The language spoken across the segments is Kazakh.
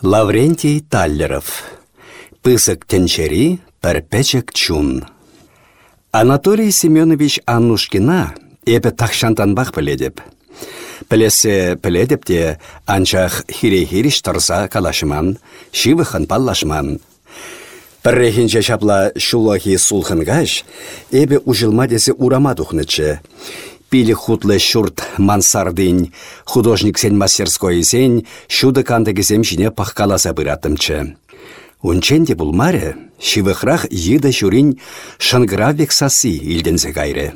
Лаврентий Таллеров. Пысык тенчери, пәрпәчік чун. Анатолий Семенович Аннушкина эпі тақшантанбақ біледіп. Пілесі піледіп те анчақ хире-хириш тұрса калашыман, шивыхын паллашман. Піррехінче шапла шулахи сулхынгаш, эбі ұжылма десе урама дұхнычы. Пилі хутлы шурт мансардын, художник сен мастерской сен, шуды кандыгізем жіне пахкаласа бұратымчы. Унченде булмаре, шивықрақ еді шурин шангравек сасы илдензе гайры.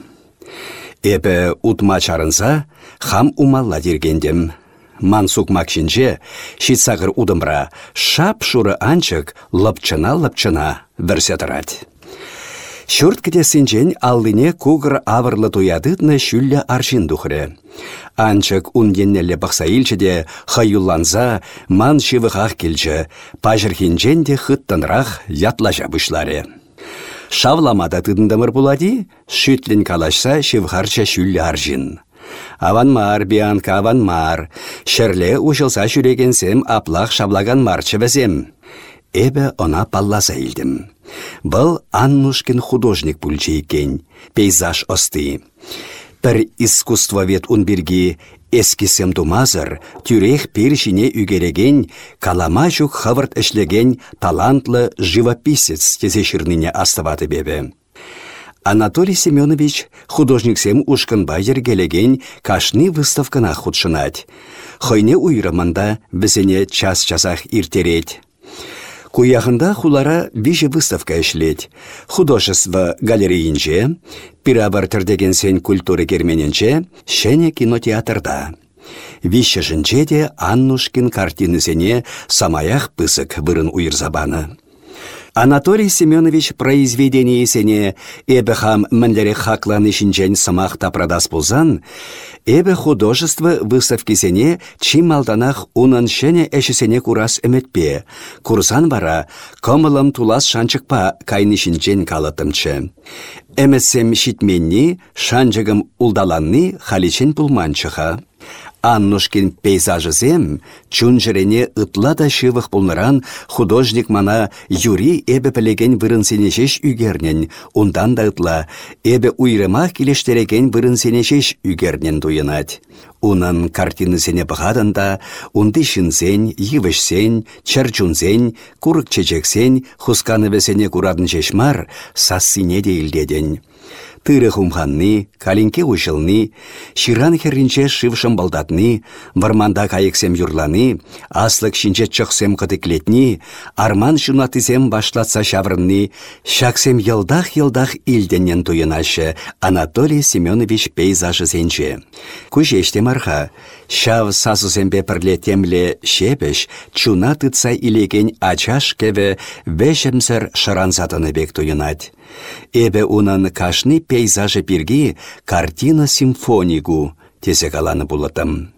Эбі утма чарынса, хам умалла дергендем. Мансук макшинче, шитсағыр удымра, шап шуры анчык лапчына-лапчына вірсе Шүрт кедесінчен алдыне кугыр авырлы туядытны шүллі аршин дұхры. Анчык унденнелі бақса илчіде хаюлланза ман шивықақ келчі, пажырхинчен де хыттынрақ ятлажа бұшлары. Шавламада тыдындамыр булади, шүтлін калашса шивхарча шүллі аржин. Аван мар, бианка аван мар, шерле ушылса шүрегенсем аплақ шавлаган марчы візем. Эбе она палласа илдім. Бұл Аннушкин художник пульче екен, пейзаж осты. Пір искусствовед унберги эскисем тумазыр, тюрех першине үгереген, калама жүк хавырт ішлеген талантлы живописец тезешірніне астываты бебе. Анатолий Семенович художниксем ушкынба келеген кашны выставкана худшынать. Хойне уйрымында бізіне час-часах иртерет. Куяхында хулара виже выставка ішлет. Художество галереинче, пирабар деген сен культуры шене кинотеатрда. Вище жінче де Аннушкин картинысене самаях пысык вырын уйырзабаны. Анатолий Семенович произведение сене эбі хам мінлері хакланы самах тапрадас болзан, эбі художество выставки сене чималданах унын шене әшісене курас әметпе. Курсан бара комылым тулас шанчықпа кайны шинчен калатымчы. Әмітсем шитменні шанчығым улдаланны халичен пулманчыға. Аннушкин пейзажызем, чунжырене ытла да шывых пулныран художник мана юри эбе пілеген вырын сенешеш үгернен, ундан да ытла, эбе уйрымах келештереген вырын сенешеш үгернен дуйынать. Унын картинысене бұғадында, унды шынсен, йывышсен, чарчунсен, курык чечексен, хусканы весене курадын шешмар, сассине дейлдеден тыры хумханны, калинке ушылны, ширан херринче шывшым балдатны, варманда кайыксем юрланы, аслык шинче чықсем кытыклетни, арман шунатысем башлатса шаврынны, шаксем йылдах-йылдах илденнен туйынашы Анатолий Семенович пейзажы сенче. Кушеште марха, шав сасусембе пірле темле шепеш, чуна тытса илеген ачаш кеве вешемсір шаранзатыны бек туйынать. Эбе унан кашни пейзажы пирги картина симфонигу тесе каланы булатым.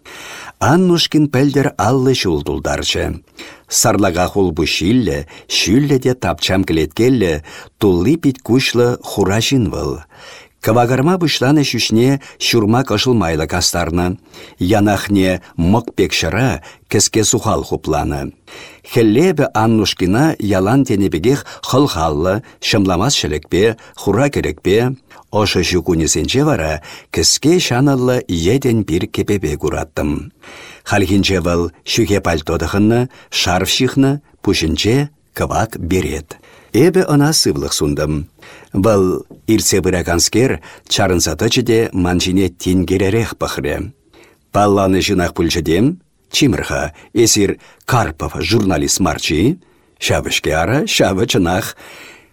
Аннушкин пәлдер аллы шулдулдарчы. Сарлага хулбу шилле, шүлле де тапчам кілеткелле, тулли пит кушлы хурашин выл. Кавагарма бұшланы шүшне шурма кашылмайлы кастарны. Янахне мұқ пекшіра сухал хупланы. Хеллебе Аннушкина ялан тенебегех хылхаллы, шымламас шелекпе, хура керекпе, Ошы жүкунесенче вара кіске шаныллы еден бір кепебе кураттым. Халхинче выл шүхе пальтодықынны, шарф шихны, кывак берет. Эбе ына сывлық сундым. Бұл ирсе бұраганскер чарынсатычыде манжине тенгеререк пахре. Палланы жинақ пүлчедем, чимырха, эсир Карпов журналист марчи, шабышке ара, шабы чынақ,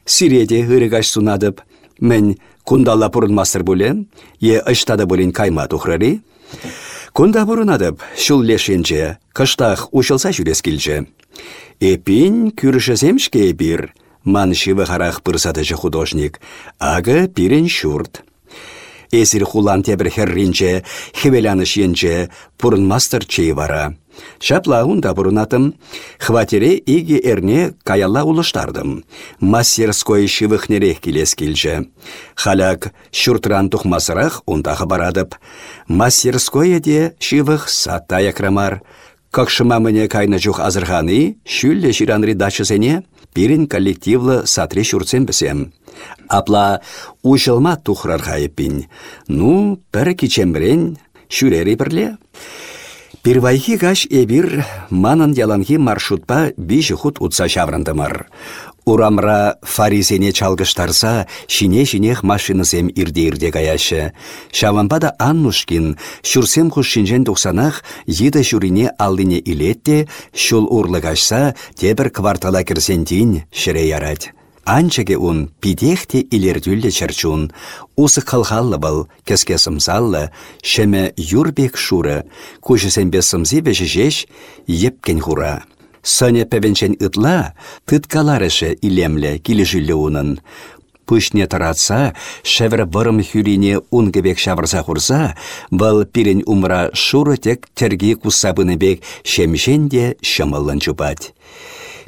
сиреде ғырыгаш сунадып, мен кундала мастер бұлен, е ыштада бұлен кайма тухрари, Кунда бұрынадып, шул лешенче, кыштақ ушылса жүрес келчі. Эпин күрішіземшке бір, ман шивы харах пырсатыжы художник, ага пирен шурт. Эсір хулан тебір херринче, хевеляныш енче, мастер чей вара. Шапла унда бұрынатым, хватере иге эрне каялла улыштардым. Мастерской шивыхнерех келес келжі. Халяк шуртран тухмасырақ ундағы барадып. Мастерское де шивых сатта якрамар. Какшыма мне кайны жух азырханы, шүлле ширанри дачысене, пирин коллективлы сатри шурцен бісем. Апла ушылма тухрар хайыппин. Ну, пір кичембірен, шүрері бірле. Первайхи каш эбир манын яланхи маршрутпа биші хут утса шаврандымыр. Урамра фаризене чалгыштарса, шине-шинех машинысем ирде-ирде каяшы. Шаванпада Аннушкин, шурсем хуш шинжен тухсанах, еді шурине алдыне илетте, шул урлыгашса, тебір квартала кірсентин шыре ярать. Анчеге ун пидехте илердюлле чарчун. Усы қалғаллы был, кеске сымсаллы, шеме юрбек шуры, кушысембе сымзи беші жеш, епкен хура. Соня пәвенчен ытла, тыткаларышы илемле килежілі унын. Пүшне таратса, шәвір вырым хүрине унгебек шавырса хурса, бұл пирен умра шуры тек терги кусабыны бек шемшен де шымылын чупать.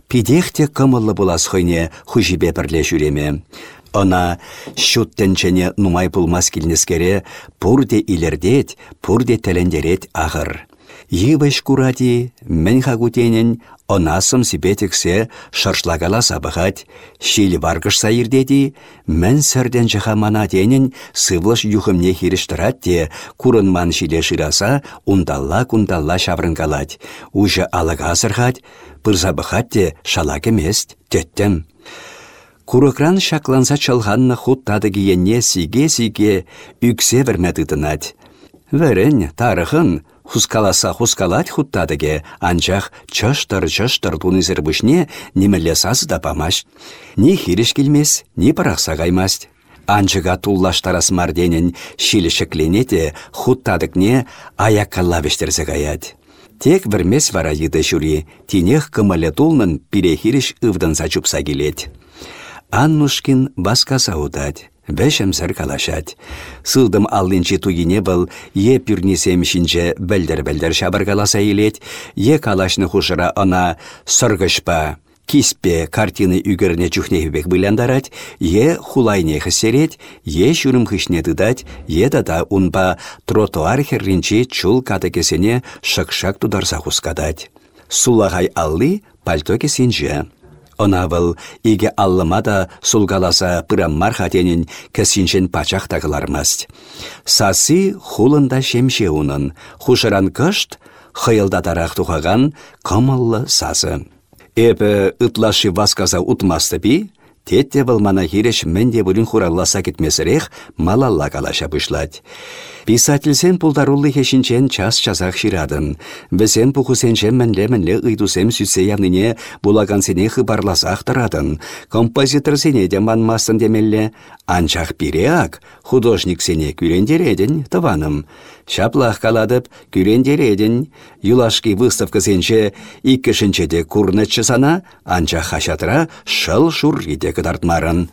Пидехте кымыллы булас хойне хужибе бірле жүреме. Она шуттенчене нумай пулмас килнескере пурде илердет, пурде тәлендерет ағыр. Йывыш курати, мен хагутенен, онасым сибетексе шаршлагала сабахать, шили варгыш ирдеди, мен сәрден жыха мана сывлыш юхымне хириштырат те, курынман шиле шираса, ундалла-кундалла шаврынгалать. Уже алыға сырхать, пырзабыхат те шала кемест, теттем. Курыкран шакланса чалғанна хуттады киенне сиге-сиге үксе вермә тытынать. Тарыхын, хускаласа хускалать хуттадыге, анчах чыштыр-чыштыр тунызыр бүшне немелле сазы да памаш. Ни хириш келмес, ни парақса каймаст. Анчыға туллаштарас марденін шилішікленете хуттадыкне аяккалла бештерзе гаять. Тек вірмес вара еді жүри, тинех кымылы тулнын пирехириш ывданса чупса келет. Аннушкин баскаса удать. Сәр калашать. Сылдым аллинчи тугине был, е пюрнисем шинче бәлдер-бәлдер шабыргаласа илет, е калашны хушыра она сыргышпа, киспе картины үгіріне чухнехбек быляндарать, е хулайне хысерет, е шүрім хышне дыдать, е дада унба тротуар херринчи чул катакесене шықшак тударса хускадать. Сулагай алли пальто кесинже. Онавыл иге аллыма да сулгаласа пыраммар хатенін кәсіншен пачақ тағылармаст. Сасы хулында шемше унын, хушыран кышт, хыйылдатарақ тухаган кымыллы сасы. Эпі ытлашы васказа утмасты би, Тетте мана хиреш менде бүлін хуралласа кетмесірех малалла калаша бұшлать. Писательсен пулдаруллы хешінчен час часах ширадын. Бізен пухусенчен мәнле мәнле ыйдусем сүтсе явныне булагансене хыбарласақ тарадын. Композитор сене де манмасын демелле. Анчах пиреак, художник сене күрендередін, тываным. Шаплах каладып, күрендередін. Юлашки выставка сенче иккішінчеде курнычы сана, анчах хашатыра шыл шур кытартмарын.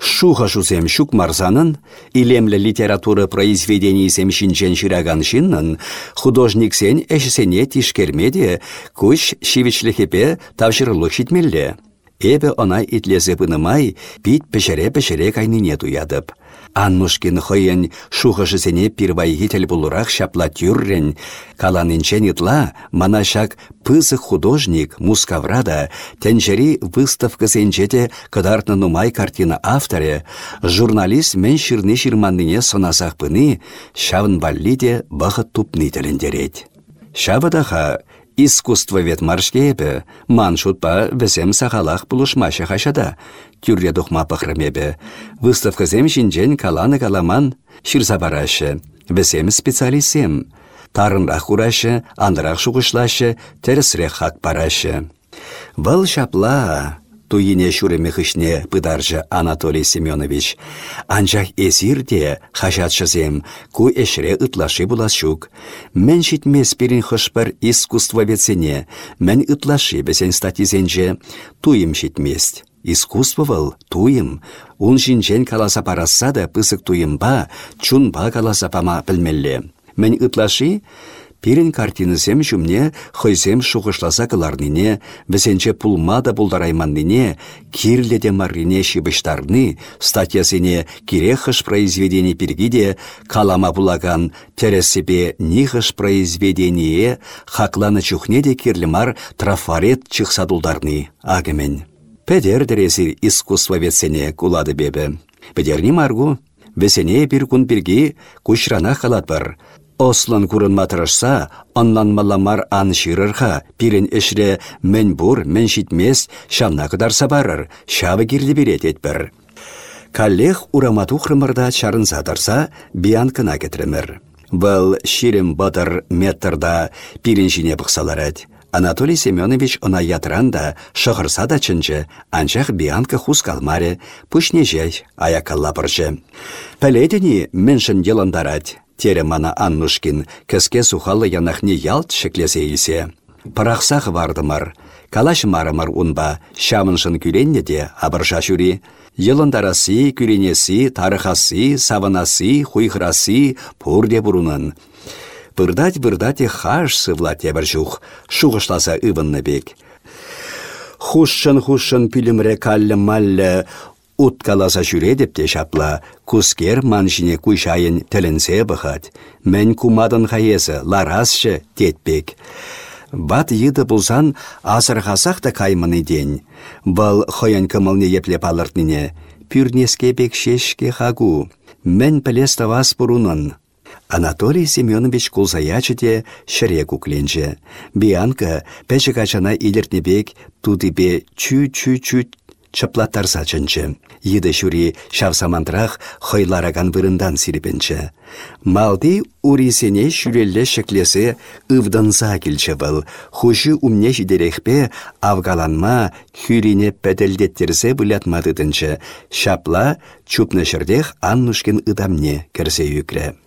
Шуха шусем шук марзанын, илемлі литература произведений сем шинчен шираган шиннын, художник сен әшісене тишкермеде, күш шивичліхепе тавшырлық шитмелле. Эбе она итлезе пынымай, пит пешере-пешере кайныне туядып. Аннушкин хыйын шухышысене пирвайхи тел булурах шапла тюррен, каланынчен итла манашак пызы художник Мускаврада тенчери выставка сенчете кыдартны нумай картина авторе, журналист мен ширны ширманныне сонасах пыны, шавын баллиде бахыт тупны телендерет. Шавадаха Искусство вет маршкепе, ман шутпа весем сахалах пулушмашы хашада, духма пахрымебе. Выставка зем шинжен каланы каламан, ширса барашы, весем специалисем. Тарынрақ урашы, андырақ шуғышлашы, тересірек хак барашы. Бұл шапла, туйине шуреме хышне пыдаржы Анатолий Семенович. Анчах эсирде хашатшызем ку эшре ытлаши булашук. Мен шитмес перин хышпар искусство бецене, мен ытлаши бесен статизенже туйым шитмест. Искусство вăл туйым. Ун шинчен каласа парасса да пысык туйымба, чунба каласа пама пілмелле. Мен ытлаши Пирен картинысем жүмне хойсем шуғышласа кыларнине, бізенче пулма да булдарайманнине, кирледе маррине шибыштарны, статьясыне кирехыш произведение пиргиде, калама булаган тересепе нихыш произведение, хакланы чухнеде кирлемар трафарет чықсадулдарны, агымен. Педер дересі искусствоведсене кулады бебі. Педерни маргу, весене бір күн бірге күшрана бар. Ослан курын матырышса, онлан маламар ан ширырха, пирен эшре мен бур, мен шитмес, шамна кыдарса барыр, шавы кирлі берет етбір. Каллех урамату хрымырда чарын задарса, биян кына кетіремір. Бұл ширим батыр метрда пирен жіне бұқсалар Анатолий Семенович она ятранда, шығырса да чынчы, анчах биянка хус калмаре, пушнежей, аякалла бұржы. Пәледіні меншін деландарать, тере мана Аннушкин, кіске сухалы янахни ялт шеклесе исе. Парақсақ вардымар, калаш марымар унба, шамыншын күренне де абырша жүри. Йылындарасы, күренесі, тарыхасы, саванасы, хуйхрасы, пурде бұрунын. Бырдать-бырдать хаш сывлат ебір жух, шуғышласа ывынны бек. Хушшын-хушшын пүлімре каллы-маллы уткаласа жүредіп те шапла, кускер маншине куйшайын тілінсе бұхат. Мен кумадын хайесі, ларасшы, детбек. Бат йыды бұлсан асырғасақ та каймыны ден. Бұл хоян кымылны еплеп алыртныне. Пүрнеске бек шешке хагу. Мен пілесті вас бұрунын. Анатолий Семенович кулзаячы де шыре. Бианка пәчі качана илертнебек тудыбе чү-чү-чү чыплаттарса чынчы. Йыды шүри шавсамантрах хойлараган вырындан сиріпенчі. Малди урисене шүрелле шеклесе ывданса келчі был. Хуши умне жидерехпе авгаланма хүрине пәділдеттерсе бұлятмадыдынчы. Шапла чупны шырдех Аннушкин ыдамне кірсе юкре.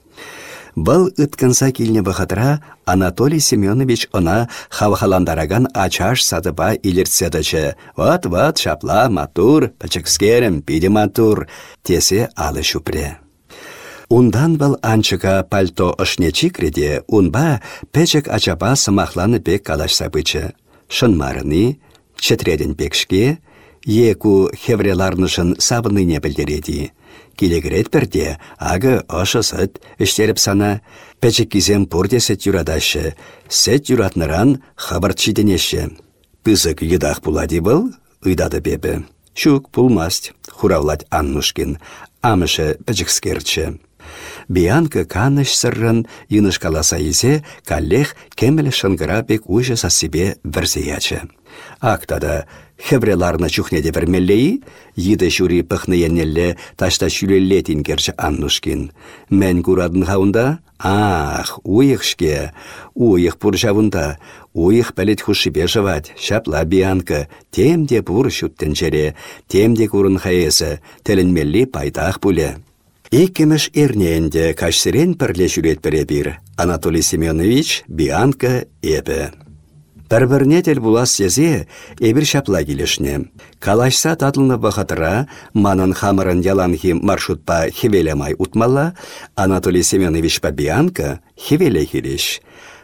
Бұл ытканса килне бұқытыра Анатолий Семенович она хавхаландараган ачаш садыба илертседачы. Вот-вот шапла матур, пачекскерім, пиде матур, тесе алы шупре. Ундан был анчыка пальто ышне чикреде, унба печек ачаба сымахланы бек калашса бычы. Шынмарыны, четреден бекшке, еку хевреларнышын сабыныне білдереди. Келегірет бірде, ағы ошы сыт, іштеріп сана, пәчік кізем бұрде сәт юрадашы, сәт юратныран хабарчы денеші. Пызык едақ бұлади бұл, ұйдады бебі. Пулмасть, хуравлать Аннушкин, амышы пәчікскерчі. Биянка каныш сыррын йынышкаласа изе, каллех кемелі шынгыра бек ұжы сасыбе вірзеячы. Актада хевреларны чухнеде вермеллеи, йыды жюри пыхны еннелле ташта шүлелле тингерчі Аннушкин. Мен курадын хаунда, ах, уйықшке, уйық пұржавында, уйық пәлет хушибе жавать, шапла биянка, темде пұр шуттен жере, темде курын хаесі, тілінмелли пайдақ бұле. Иккемеш эрнеенде кашсерен пірле жүрет бір Анатолий Семенович бианка ебі. Пәрбірне тел булас сезе, эбір шапла келешне. Калашса татлыны бахатыра, манын хамырын яланхи маршрутпа хевелемай утмала, Анатолий Семенович па бианка хевеле келеш.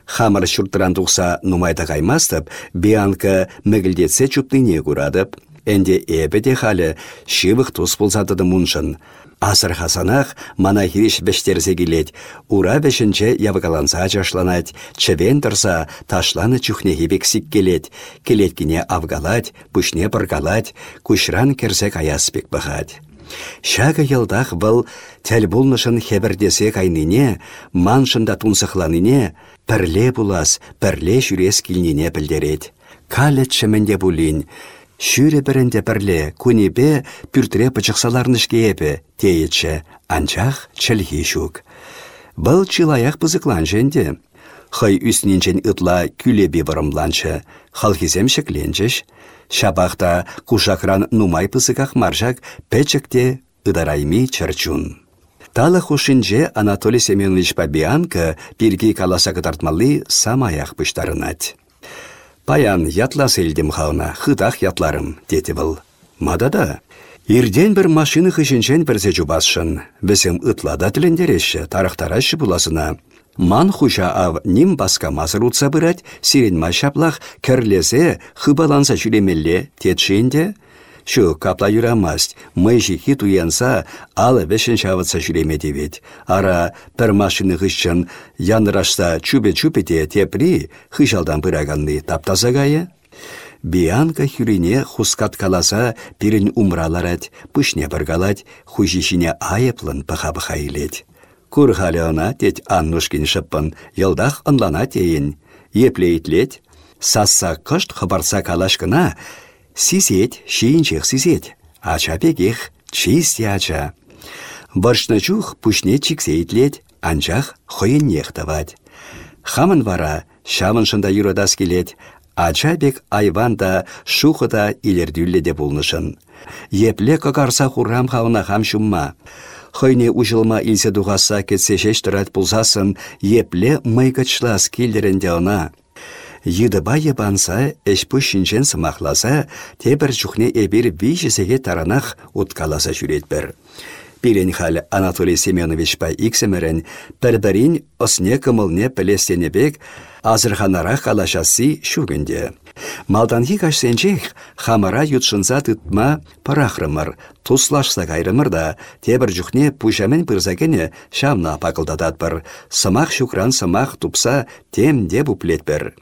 Хамыр шурттыран тұқса нумайда қаймастып, бианка мүгілдетсе чуптыне күрадып, Энде эбе де халі шивық тұс болсадыды мұншын. Асыр хасанах мана хириш бештерзе келет, ура бешінче явгаланса жашланать, чевен тұрса ташланы чухне бексик келет, келеткіне авгалать, пүшне біргалать, күшран керсе каяспек бұғад. Шага йылдах бұл тәл бұлнышын хебірдесе кайныне, маншында тунсықланыне, пірле булас, пірле жүрес кілніне білдерет. Калет шеменде бұлін, Шүре бірінде бірле, күнебе пүртіре пычықсаларнышке епі, тейетші, анчах чілхи шук. Бұл чилаяқ пызықлан жэнде. Хай үснінчен ытла күлебе бұрымланчы, халхизем шекленчіш, шабақта кушакран нумай пызықақ маржак пәчікте ыдарайми чарчун. Талы хушинже Анатолий Семенович Бабианка пирги каласа кытартмалы самаяқ пыштарынать. Паян ятлас елдім хауна, хытах ятларым, деті бұл. Мадада, Ирден бір машины хышыншен бірзе жубасшын. Бізім ытлада тілендереші, тарақтарашы бұласына. Ман хужа ав ним баска мазыр утса бырать, сирен машаплах керлесе хыбаланса жүремелле тетшенде, Шу капла юрамасть, мый жихи туянса, алы вешен шаватса жүреме девет. Ара пір машины хышчын янырашса чупе-чупете тепри хышалдан пыраганны таптаса гайы. Бианка хюрине хускат каласа пирин умраларать, пышне біргалать, хужишине айыплын пыха-пыха илет. Кур халеона тет Аннушкин шыппын, йылдах ынлана тейін. Еплейтлет, сасса кышт хабарса калашкына, Сизет, шиінчех сизет. Ача пекех, чисте ача. Бұршны чух пушне чиксейтлет, анчах хойын нехтавать. Хамын вара, шамын шында юрадас келет, ача бек айванда илердюлле де булнышын. Епле кокарса хурам хауна хам шумма. Хойне ужылма илсе дуғаса кетсе шеш тұрат епле майгычлас келдерінде она. Йыдыба ебанса, эшпу шинчен сымақласа, тебір жүхне вишесеге таранах уткаласа жүретбір. Пирен хал Анатолий Семенович пай иксемерен, пәрбәрін осне кымылне пілестенебек, азырханарах калашасы шүгінде. Малданхи кашсенчех хамара ютшынса тытма парахрымыр, туслашса кайрымыр да, тебір жүхне пушамен пырзакене шамна пакылдататпыр. Сымақ шукран сымақ тупса темде буплетпір.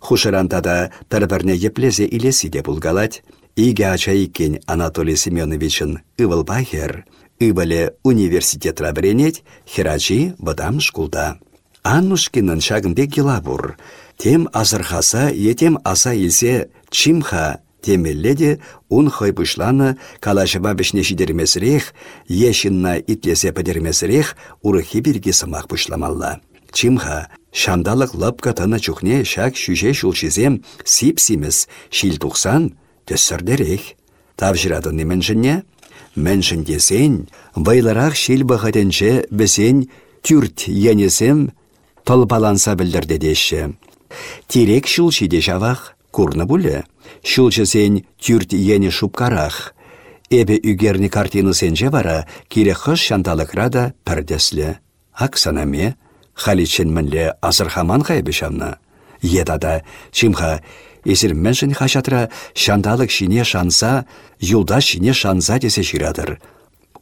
Хушырантада пәрбірне еплезе илесі де булгалать. Иге ача иккен Анатолий Семеновичын ывыл бахер, ывыле университет рабренет, херачи бадам шкулда. Аннушкинын шагынбек бур. Тем азырхаса, етем аса илсе чимха темелле де ун хойпушланы калашыба бішне шидермесірех, ешінна итлесе пәдермесірех урыхи бірге сымақ пушламалла. Чимха, шандалық лапка тана чухне шак шүже шулшизем сип-симіз шил тұқсан төссірдерек. Тавжырадын неменшінне? Меншін десен, вайларақ шил бағаденше бізен түрт енесем толпаланса білдірді. Тирек шулчиде жавах, курны бұлі. Шулчы түрт ені шупкарах. Эбе үгерні картины сенже бара, кире хыш шанталықра да пірдеслі. Аксанаме, халичен мінле азырхаман қайбы шамна. Едада, чимха, Эсір мәншін хашатра шандалық шине шанса, юлда шине шанса десе жирадыр.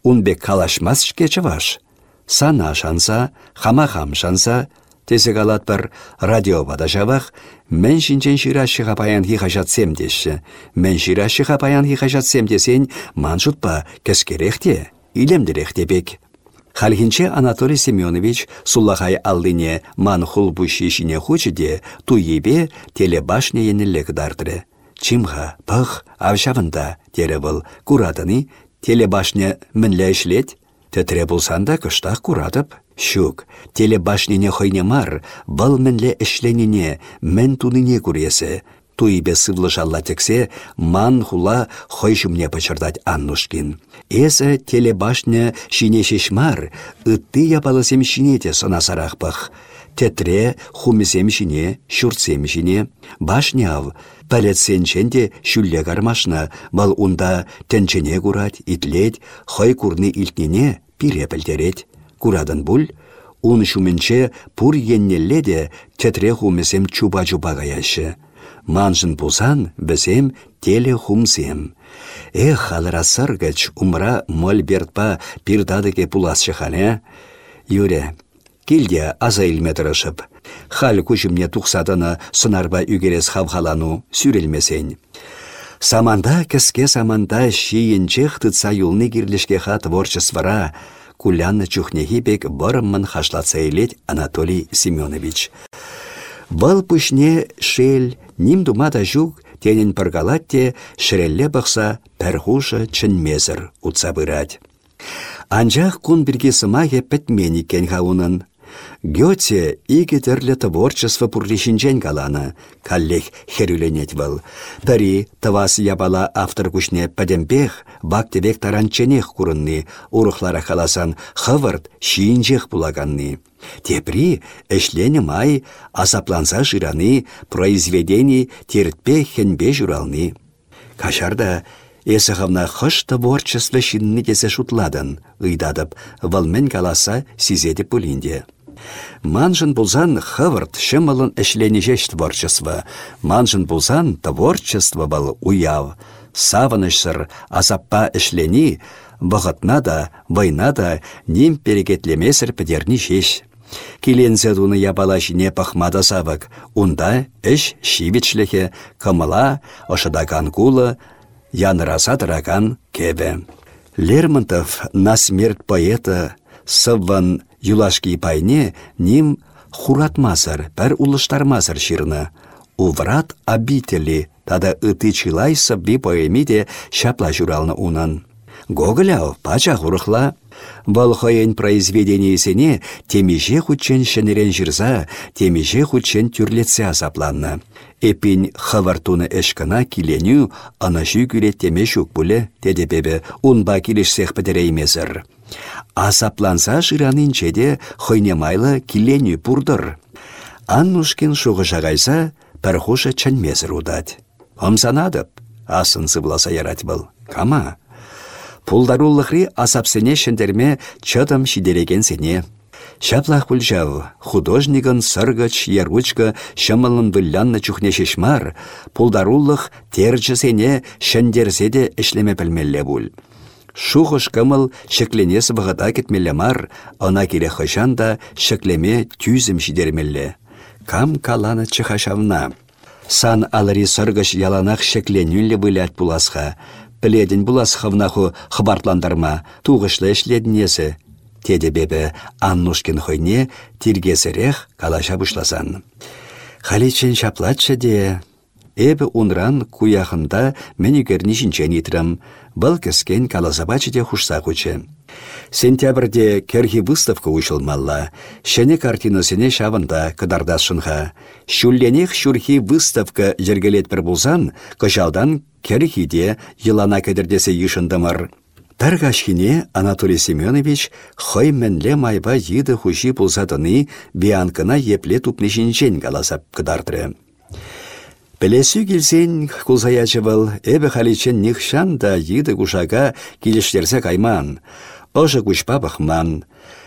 Унбек калашмас шкечі ваш. Сана шанса, хама-хам шанса, Тесе галат бір радио жабақ, мен шинчен ширашыға паян хихажатсем деші. Мен ширашыға паян хихажатсем десен, жұтпа кәскерехте, илемдірехте бек. Халхинче Анатолий Семенович суллахай аллине ман хулбу шишине хучыде туебе телебашне енілік дардыры. Чимға, пық, авшавында, тере бұл, курадыны, телебашне мінлі ішлет, тетре бұлсанда кыштақ курадып, Щук, теле башнине хойне мар, бұл мінле ішленіне, мен туныне күресі. Туйбе сывлы тексе, ман хула хойшумне пачырдать Аннушкин. Эсі теле башня шине шешмар, ытты япалысем шинете сына сарақпық. Тетре хумесем шине, шурцем шине, башняв, пәлетсенченде шүлле гармашна, бал унда тенчене курать, итлет, хой курны илтнене пире пілдерет. Курадын бұл, ун шуменче пур еннелле де тетре хумесем чуба-чуба гаяшы. Манжын пулсан бізем теле хумсем. Эх, халыра сыргыч умра мольбертпа пирдадыке пуласшы хане. Юре, келде аза илме тырышып. Хал күшімне тұқсадыны сынарба үгерес хавхалану сүрелмесен. Саманда кіске саманда шиінчех тытса юлны кирлешке ха кулянны чухнехи бек бұрыммын хашлатса Анатолий Семенович. Бұл пүшне шел, ним думада жүк, тенін пыргалатте шірелле бұқса пәрхушы чынмезір ұтса бұрад. Анжақ күн бірге сымаге пәтмені кен хауынын, Гёте иге терле творчество пурлишинчен каланы, каллех херюленет был. Дари тавас ябала автор кушне падемпех, бактебек таранченех курынны, урухлара халасан хывырт шинчех булаганны. Тепри эшлене май азапланса жираны, произведений тертпе хенбе журалны. Кашарда Эсіғавна хыш творчество шинны десе шутладын, ыйдадып, валмен каласа сизеде пулинде. Манжын булзан хывырт шымылын әшленежеш творчество. Манжын булзан творчество был уяв. Савынышсыр азаппа эшлени, вғытна да, вайна да ним перекетлемесір підерні жеш. Килензе дуны ябала жіне пахмада савык. Унда эш шивичлехе, кымыла, ошыдаган кулы, яныраса дыраган кебе. Лермонтов на смерть поэта сывван юлашки пайне ним хуратмасыр, пәр улыштармасыр ширны. Уврат обители, тада ыты чилай сыбби поэмиде шапла журалны унын. Гоголяу пача хурыхла. Бұл хойын произведениесіне темеже хутчен шенерен жирза, темеже хутчен тюрлетсе азапланны. Эпин хавартуны эшкана киленю, анашүй күре теме шук бұлі, тедебебе, унба килешсех пітереймезір. Азапланса жыранын чеде хойнемайлы киленю пурдыр. Аннушкин шуғы жағайса, пәрхуша чәнмезір удать. Омсанадып, асын сывласа ярать был. Кама? Пулдаруллықри асапсене шендерме чыдым шидереген сене. Шаплах пульжав, художникын сыргыч, яручка, шымылын вылянны чухне шешмар, пулдаруллық терчі сене шендерседе ішлеме пілмелле бұл. Шухыш кымыл шекленесі бұғыда кетмелле мар, ана кере хышан да шеклеме тюзім шидермелле. Кам каланы чыхашавна. Сан алари сыргыш яланақ шекленюлле бұлят пуласха, Піледін бұлас хывнаху хыбартландарма, туғышлы эшледінесі. Теде бебі Аннушкин хойне тиргесірех калаша бұшласан. Халичен шаплатшы де, Эбі унран куяхында мені кернішінчен итрім, бұл кіскен калазабачы де хушса хучы. Сентябрде керхи выставка ушылмалла, шәне картинасыне шавында кыдардасшынға. Шүлленех шүрхи выставка жергелет бір бұлзан, кыжалдан керхиде йылана кедірдесе ешіндымыр. Таргашхине Анатолий Семенович хой мәнле майба йыды хуши пулсатыны бианкына епле тупнешінчен каласап кыдардыры. Пелесü келсен кулсаячы был, эбі халичен нихшан да йыды кушага келештерсе кайман. Ошы күшпа бахман.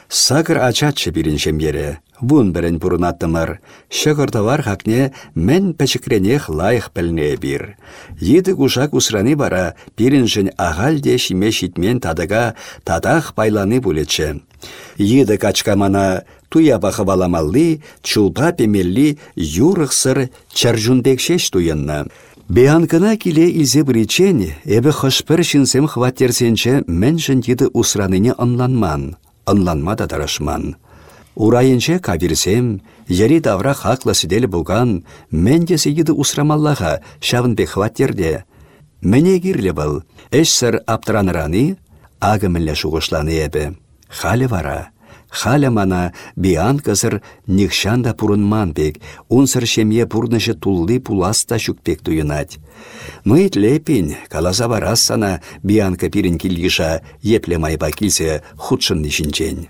Сакыр ачатшы біріншем ере. Бун бірін бұрынаттымыр. Шығырдавар хакне мен пәчікренех лайық пілне бір. Еді кушак усраны бара, біріншін ағалде шиме шитмен тадыға тадақ байланы бұлетші. Еді качкамана туя бақываламалли, чулпа пемелли юрықсыр чаржундекшеш туйынны. Бианкына киле илзе біречен, әбі хышпір шинсем хваттерсенче мәншін еді усраныне анланман, анланма да дарашман. Урайынче кавирсем, яри давра хақлы сидел бұған, мәндесі еді усрамаллаға шавын бе хваттерде. Мәне кирлі бұл, әшсір аптыраныраны, ағымылі шуғышланы. Халі вара. Халя мана биан кызыр нихшанда пурынман бек, унсыр шемье пурнышы тулли пуласта шүкпек туйынать. Мыйт лепин, каласа сана бианка пирин килгиша, епле майба килсе худшын нишинчен.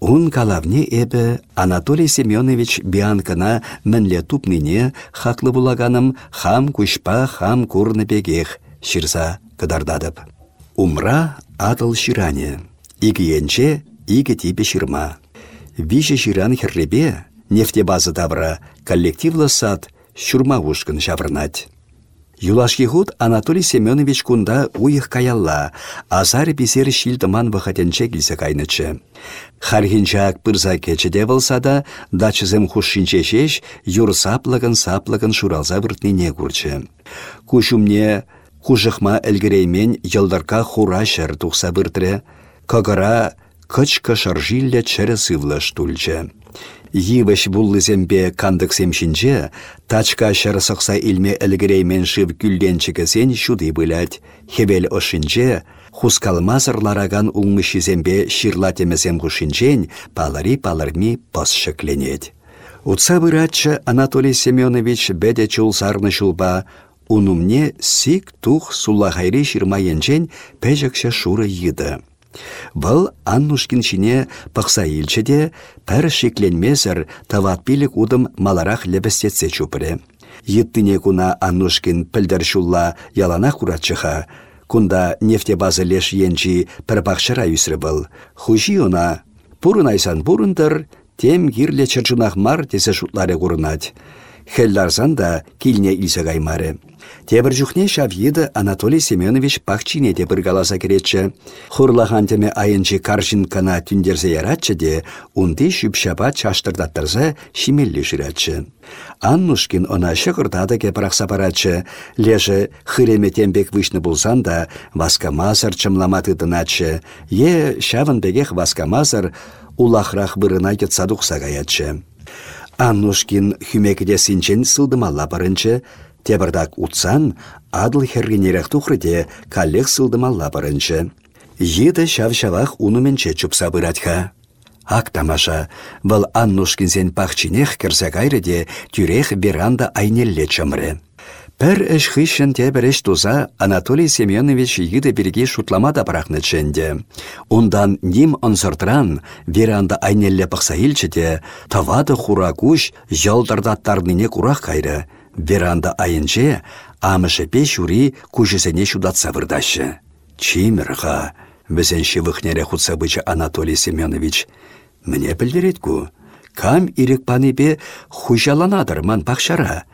Ун калавне эбі Анатолий Семенович бианкана мінле тупнине хаклы булаганым хам кушпа хам курны бегех, ширса кыдардадып. Умра атыл ширане. Игиенче игі типе ширма. Виже ширан херребе, нефтебазы тавра, коллективлы сад, шурма. Юлашки худ Анатолий Семенович кунда уйых каялла, азар бисер шилдыман вахатенче килсе кайнычы. Хархинчак пырза кечеде болса да, дачызым хушшинче шеш, юр саплыгын саплыгын шуралза выртнине курчы. Кушумне хужықма әлгіреймен йылдарка хура шыр бұртыры, кагара кычка шаржилле чәрі сывлаш тульче. Йывыш буллызембе кандык семшинче, тачка шыр сықса илме әлгіреймен шыв күлденчікісен шуды бұлять. Хевел ошинче, хускалмазырлараган улмышизембе ширла темесем хушинчен, палари-паларми пос шыкленет. Утса бұратчы Анатолий Семенович бәде чулсарны шулба, унумне сик тух сулахайри ширмайенчен пәжікші шуры йыды. Бұл Аннушкин шине пықса илчеде пәр шекленмезір таватпилік удым маларақ лебестетсе чупыры. Йыттыне куна Аннушкин пілдір шулла ялана куратчыха. Кунда нефтебазы леш енчи пір бақшыра үсірі бұл. Она, пурын айсан пурындыр, тем кирле чырчынах мар тесе шутларе курынать. Хелларсан да килне илсе каймаре. Тебір жүхне шавйыды Анатолий Семенович пахчине де бір керетші. Хурлахан теме каржинкана түндерзе яратчы де, унды шүпшаба чаштырдаттырса шимеллі жиратчы. Аннушкин она шығырдады кепірақ сапаратчы, лежі хыреме тембек вышны булсан да, васкамазыр чымламаты дыначы, е шавын бегех васкамазыр улахрах. Аннушкин хүмекіде синчен сылдымалла барынчы, Тебірдак утсан, адыл хергенерек тухрыде коллег сылдымалла барынчы. Еді шав-шавах унуменче чупса бұратха. Ак тамаша, бұл Аннушкинсен пахчинех кірсе кайрыде тюрех веранда айнелле чымры. Пір іш хыщын тебіріш туза Анатолий Семенович еді бірге шутлама да барақны ченде. Ондан ним онсыртран веранда айнелле илчіде, тавады хура күш жолдардаттарныне курах кайры веранда айынче амышы пеш ури кужесене шудатса вырдашы. Чимірға, бізен шивықнере хутсабычы Анатолий Семенович. Мне білдерет ку. Кам ирек панипе хужаланадыр ман пақшара.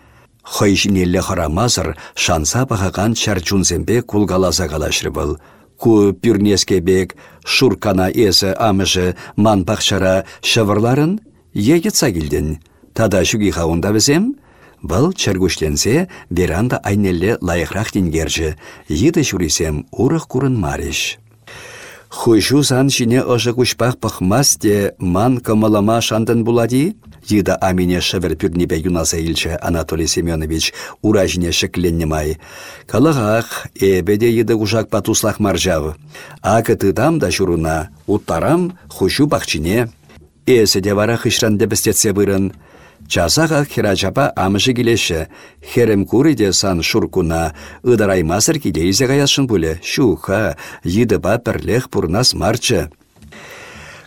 Хойжинелле харамазыр шанса бағаған чарчунзембе кулгаласа калашры был. Ку пюрнеске бек шуркана есі амышы ман пақшара шывырларын егетса келден. Тада шуги хаунда бізем, Бұл чергушленсе веранда айнелле лайықрақ тенгержі, еді жүресем урық курын мариш. Хуйшу сан жіне ұжы күшпақ ман кымылыма шандын булади? Еді амине шывір пүрнебе юнаса илчі Анатолий Семенович ура жіне шықленнемай. Калығақ, эбеде еді ұжақ патуслақ маржав. Акы тыдам да журуна, уттарам хушу бақчине. Эсі де вара хышран бұрын. Часаға хирачапа амышы келеші, херем куриде сан шуркуна, ыдараймасыр келейзе ғаяшын бұлі, шуха, пұрнас марчы.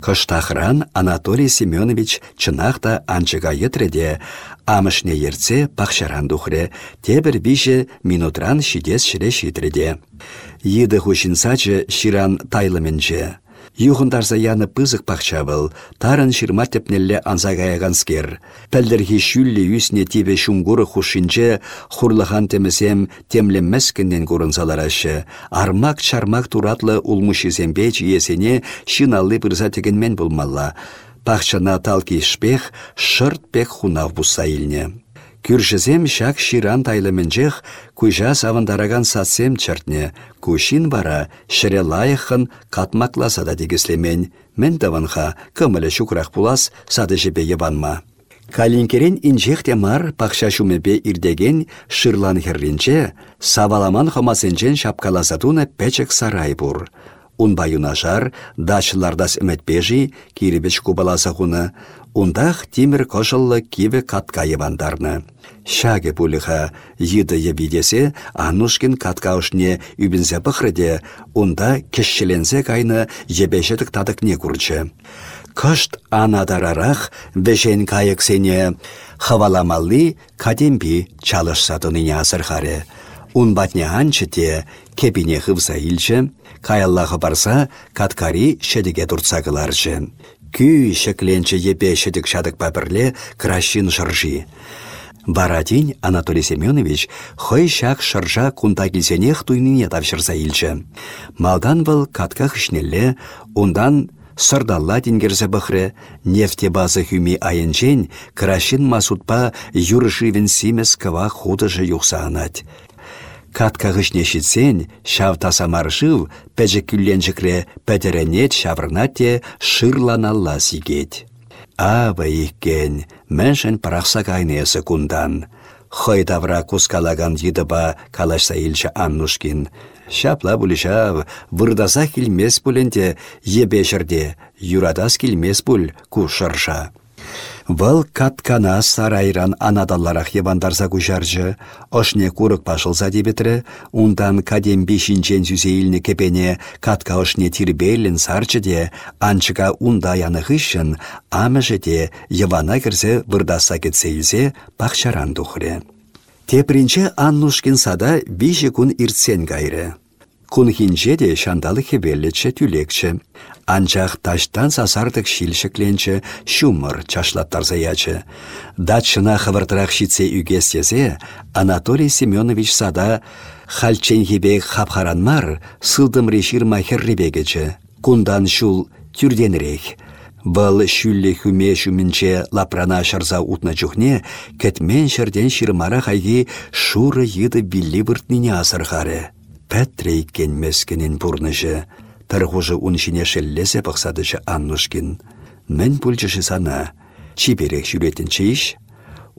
Кыштахран Анатолий Семенович чынақта анчыға етреде, амышне ерце пақшаран дұхре, тебір биші минутран шидес шіре шитреде. Йыды хушинсачы ширан тайлыменче. Юхындарса яны пызык пахчавыл, тарын ширма тепнелле анса гаyaганскер. Пәлдерхи шүллі юсне тибе шумгуры хушинче хурлахан темесем темлеммескінден курынсаларашы. Армак-чармак туратлы улмушизембеч есене шиналлы пырза тегенмен булмалла. Пахчана талки шпех шырт пек хунав илне. Күршізем шак ширан тайлымінжех күйжа савындараган сатсем чертне, кушин бара шыре лайықын катмакласа да дегіслемен, мен даванха кымылы шукрақ пулас сады жебе ебанма. Калинкерен инжехте мар пақша шумепе ирдеген шырлан херлинче, саваламан хомасенчен шапкаласатуна печек сарай бур. Унба юнашар, дачлардас үмітпежі, кубаласа Ундах тимір кошыллы киве катка евандарны. Шаге пулыха йыды ебидесе Анушкин катка ушне үбінзе унда кешшелензе кайны ебешетік тадықне күрчі. Кышт анадарарах бешен кайықсене хаваламалли кадемби чалышсатыныне асырхаре. Унбатне анчыте кепине хывса илчі, каяллағы барса каткари шедіге туртса Күй шекленче епе шедік шадық папірле кращин шыржи. Баратин Анатолий Семенович хой шак шыржа кунта келсенех туйнине тавшырса илчі. Малдан был катка хышнелле, ундан сырдалла тенгерзе бұхры, нефте базы хүми айынчен, кращин масутпа юрышивен симес кава худыжы юқса анать. Катка ғышне шитсен, шав таса маршыв, пәжі күлленжікре пәдіренет шаврнате шырланалла сигет. Аба иккен, мәншін парақса кайнесы кундан. Хой тавра кускалаган едіба калашса илчі Аннушкин. Шапла бұлішав, вырдаса келмес бұленде, ебешірде, юрадас келмес бұл кушырша. Вăл каткана сарайран анадалларах евандарса кучарчы, ошне курык пашылса дебетірі, ундан кадем бешінчен сүзейліні кепене катка ошне тирбейлін сарчы де, анчыка унда яны хыщын, амыжы де евана кірсе вырдаса кетсейлсе пахчаран тухры. Тепринче Аннушкин сада биші күн иртсен гайры. Кунхинче де шандалы хевеллече түлекче. Анчах таштан сасардық шилшікленче шумыр чашлаттарзаячы. Датшына хывыртырақ шитсе үгестезе Анатолий Семенович сада хальченхебек хапхаранмар сылдым решир махерребегече. Кундан шул тюрденрех. Бұл шүлле хүме шүмінче лапрана шарза утна чухне, кәтмен шырден шырмара хайги шуры еді билли выртнине асырғары. Пәтре иккен мәскенен бұрныжы, тарғужы уншине шеллесе бақсадыжы Аннушкин. Мен пульчышы сана, чиберек жүретін чейш,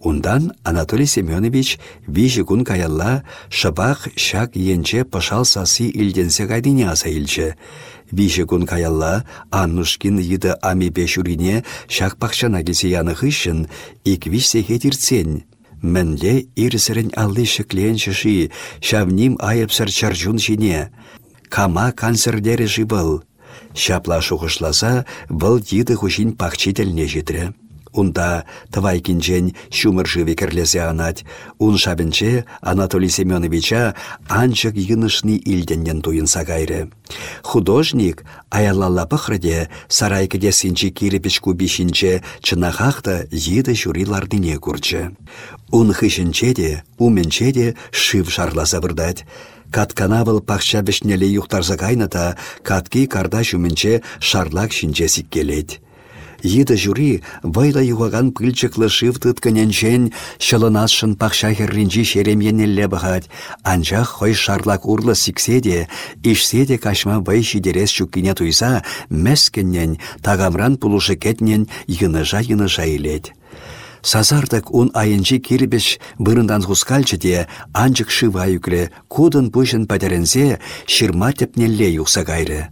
Ундан Анатолий Семенович вижі күн каялла шабақ шак енче пышал сасы илденсе кайдыне аса. Виші күн каялла Аннушкин йыды ами бешурине шак пақшана келсе яны хышын, ик вишсе. Мәнле ирсірін алды шықлен шыши, шавним айыпсыр чаржун жине. Кама канцердері жибыл. Шапла шуғышласа, бұл йыды хушин пақчителне жетірі. Унда тывайкинчен шумыр живе керлесе анать. Ун шабенче Анатолий Семеновича анчык йынышни илденнен туйынса кайры. Художник аяллалла пăхрде сарайкыде синчи кирепеч кубишинче чынахахта йыды журилардыне курчы. Ун хышинче де, уменче де шив шарласа вырдать. Катканавыл пахча бешнеле юхтарса кайната, катки карда шуменче шарлак шинчесик келет. Йыды жюри вайла юғаған пылчықлы шыв тұтканенчен шылынасшын пақша херринчи шеременелле бағад. Анчах хой шарлак урлы сикседе, ишседе кашма вай шидерес чуккине туйса, мәскеннен, тагамран пулушы кетнен йыныжа-йыныжа илет. Сазардық он айынчи кирбеш бұрындан хускальчы де анчык шыва юкле, кудын пушын пәтеренсе шырма тепнелле юқса гайры.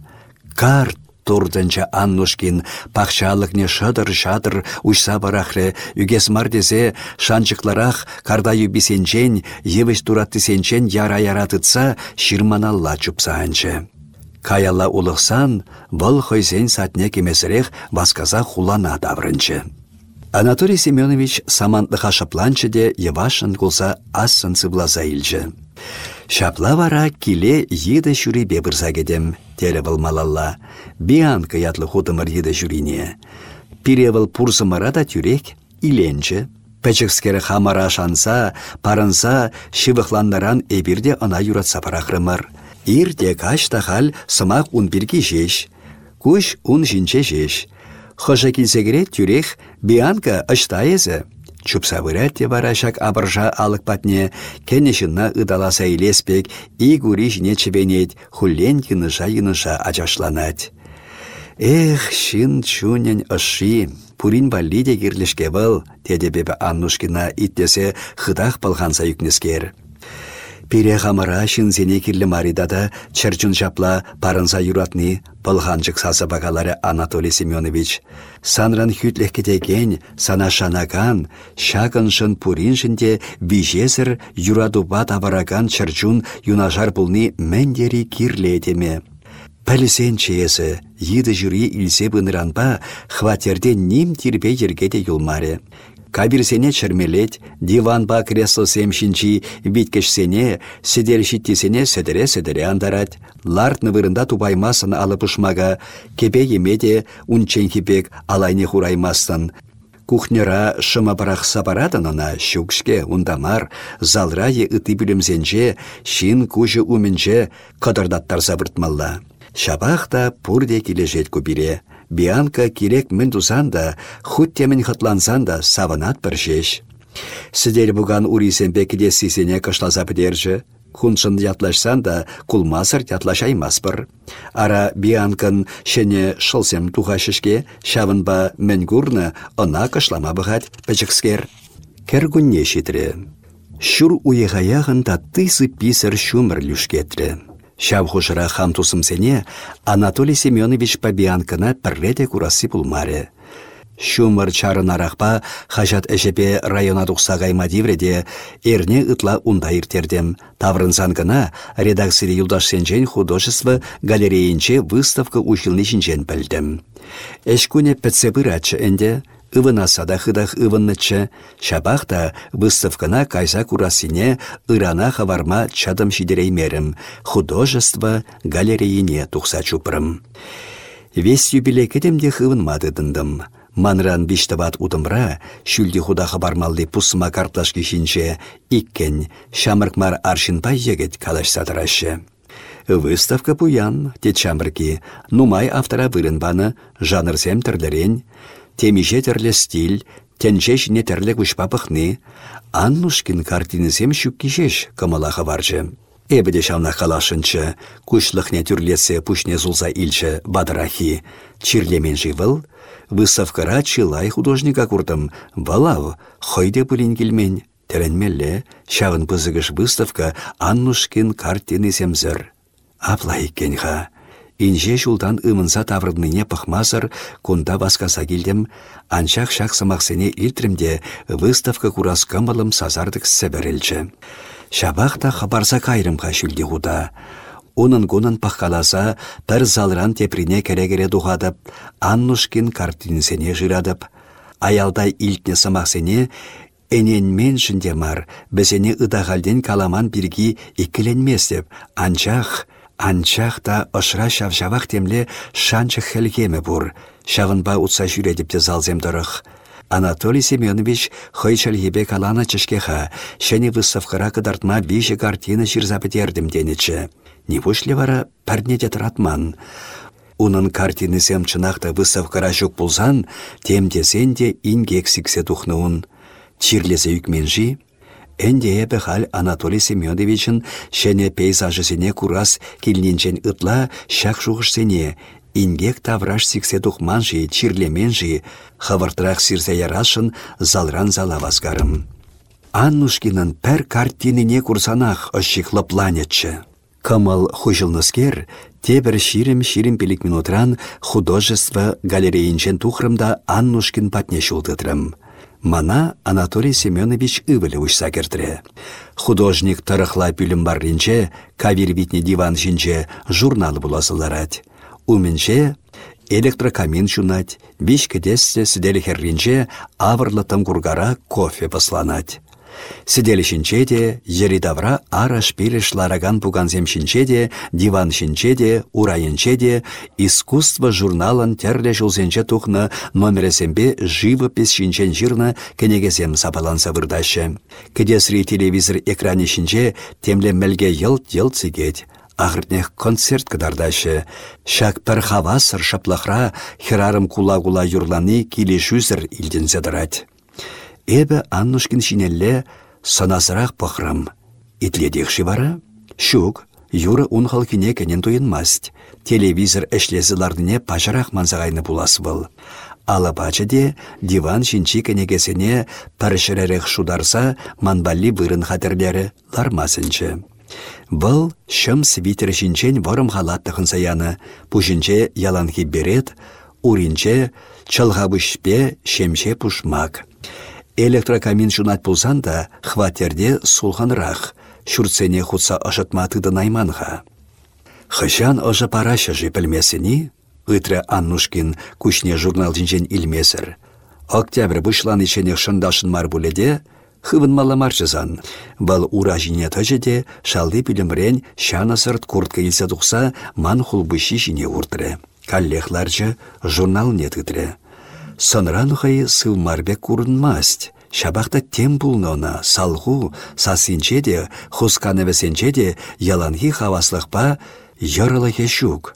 Карт Турдынча Аннушкин пахчалыкне шыдыр-шадыр уйса барахры, үгес мардезе шанчыкларах кардаю бисенчен, евеш тураттысенчен яра-яра тытса, ширманалла чупсаанчы. Каяла улықсан, бұл хойзен сатне кемесірех басказа хулана даврынчы. Анатолий Семенович самантлыха шапланчы де евашын кулса асын цыблаза илчі. Шапла вара киле еді шүри бебірза кедем, теле малалла. Бианка ятлы хутымыр еді жүрине. Пиревыл пурсымыра да тюрек, иленчі. Пәчікскері хамара шанса, парынса, шивықландаран эбірде ана юратса парақрымыр. Ирде каш хал сымақ ун бірге жеш. Күш ун жинче жеш. Хыжа келсегіре тюрех Бианка ышта езі. Чупса вырятте варашак абыржа алық патне, кенешінна ыдаласа илеспек, и гури жіне чебенет, хуллен йыныша-йыныша ачашланать. Эх, шин чунен ыши, пурин баллиде кирлешке был, теде бебе Аннушкина иттесе хыдах пылғанса юкнескер. Пире хамара шинзене кирлі маридада чырчун жапла парынса юратны пылғанчык сасы бағалары Анатолий Семенович. Санран хүтлехкедеген, сана шанаган, шагыншын пуриншінде бижезір юрадуба табараган чырчун юнажар пулны мәндері кирледеме. Пәлісен чейесі, еді жүрі илсе бұныранба, хватерде ним тирбе ергеде юлмаре. Кабирсене чырмелет, диванба кресло семшинчи, биткешсене, седершиттисене седере-седере андарать. Лартны вырында тубаймасын алып ұшмага, кепе емеде унченхипек алайне хураймастын. Кухнера шыма барах сапаратынына щукшке ундамар, залрае ыты білімзенже, шин кужы уменже кыдырдаттар забыртмалла. Шабахта пурде кележет көбіре. Бианка кирек мін тузан да, худ темен хатлансан да саванат бір жеш. Сідер бұған урисен бекіде сисене кышласа бідержі, хуншын ятлашсан да кулмасыр ятлашаймас бір. Ара Бианкан шене шылсем туға шешке, шавынба мәнгурны ына кышлама бұғат пәчікскер. Кәргүнне шитірі. Шур уйығаяғын да тысы писір шумыр люшкетрі. Шав хушыра хам тусымсене Анатолий Семенович Пабианкына пірреде курасы пулмаре. Шумыр чарын арақпа хажат әжепе района тұқса дивреде эрне ытла унда иртердем. Таврынсан гына юлдаш сенчен художество галереинче выставка училны шинчен білдім. Эшкуне пәтсе бұрачы әнде, Ывына сада хыдах ывыннычы, шабахта выставкана кайса курасине ырана хаварма чадым шидереймерім, художество галереине тухса чупрым. Весь юбилей кедемде дындым. Манран биштабат удымра, шүлді худа хабармалды пусыма картлаш кишінче, иккен, шамыркмар аршинпай егет калаш сатырашы. Выставка пуян, те чамырки, нумай автора вырынбаны, жанрсем тірлерен, темиже тірлі стиль, тенче жіне тірлі күшпа пықны, Аннушкин картинысем шүккешеш кымалаға баржы. Эбіде шамна қалашынчы, күшліхне түрлесе пүшне зулса илчі бадырахи, чирлемен живыл, выставкара чылай художника куртым, балав, хойде пылин келмен, тәренмелле, шағын пызығыш выставка Аннушкин картины семзір. Апла иккенха. Инже шулдан ымынса таврдныне пахмасыр, кунда васкаса килдем, анчах шақ сымақсене илтримде выставка курас кымылым сазардық сәбірілчі. Шабақта хабарса кайрымға шүлде худа. Унын гунын пахкаласа, пір залран теприне керегере духадып, Аннушкин картинсене жирадып, аялдай илтне сымақсене, Энен жінде мар, бізене ыдағалден каламан біргі икіленмес деп, Анчах та ышра шавшавақ темле шанчы хелгеме бұр. Шағынба ұтса жүредіп те залзем дұрық. Анатолий Семенович хойчал ебе калана чешкеха, шәне выставкара кыдартма бейші картина жирзапетердім денечі. Не вышлі вара пәрне де тұратман. Унын картины сем чынақта выставкара жүк бұлзан, темдесен де ингексіксе тухнуын. Чирлесе үкменжі, Энде хал Анатолий Семеновичын шәне пейзажысене курас килнинчен ытла шақ жуғышсене, ингек тавраш сиксе тухманжи, чирлеменжи, хавыртырақ сирсе ярашын залран зала вазгарым. Аннушкинын пәр картинине курсанах ышшиклы планетчі. Кымыл хужылныскер, тебір ширім-ширім пелік минутран художество галерейінчен тухрымда Аннушкин патне шулдытрым. Мана Анатолий Семенович ывылі ұшса. Художник тарықла пүлім барринче, кавир битне диван жинче журнал буласыларад. Уменче электрокамин шунать, биш кедессе сіделі херринче авырлы кофе посланать. Сидели шинчеде, еридавра ара шпилеш лараган пуганзем шинчеде, диван шинчеде, урайынчеде, искусство журналын терле жылзенче тухна номересембе живопись шинчен жирна кенегесем сапаланса вырдашы. Кедесри телевизор экране шинче темле мелге йылт-йылт сигет. Ағыртнех концерт кыдардашы. Шак пір хавасыр шаплахра херарым кула-кула юрланы килешүзір илдензе дырать. Эбі Аннушкин шинелле санасырақ пықрым. Итледекші бара? Шук, юры халкине кенен туйынмаст. Телевизор әшлезілардыне пашарақ манзағайны буласы был. Алы де диван шинчи кенегесіне паршыререк шударса манбалли вырын хатерлері лармасынчы. Бұл шым свитер шинчен варым халаттықын саяны. Пушинче яланхи берет, уринче чылға бүшпе шемше пушмак. Электрокамин жунат пулсан да хватерде сулханрах, шүртсене хутса ышытма тыды найманға. Хышан ыжы парашыжы білмесіні, үтрі Аннушкин күшне журнал жинжен илмесір. Октябрь бұшлан ишене шындашын мар бұледе, хывын маламар жызан. Бал ура жине тәжеде шалды білімрен шана сырт куртка илсе тұқса ман хулбыши жине уртыры. Каллехларжы журнал не Сонран хай сылмарбек курынмасть. Шабақта тем пулнона салху, сасинче де, хусканывесенче де, яланхи хаваслықпа йырылы шук.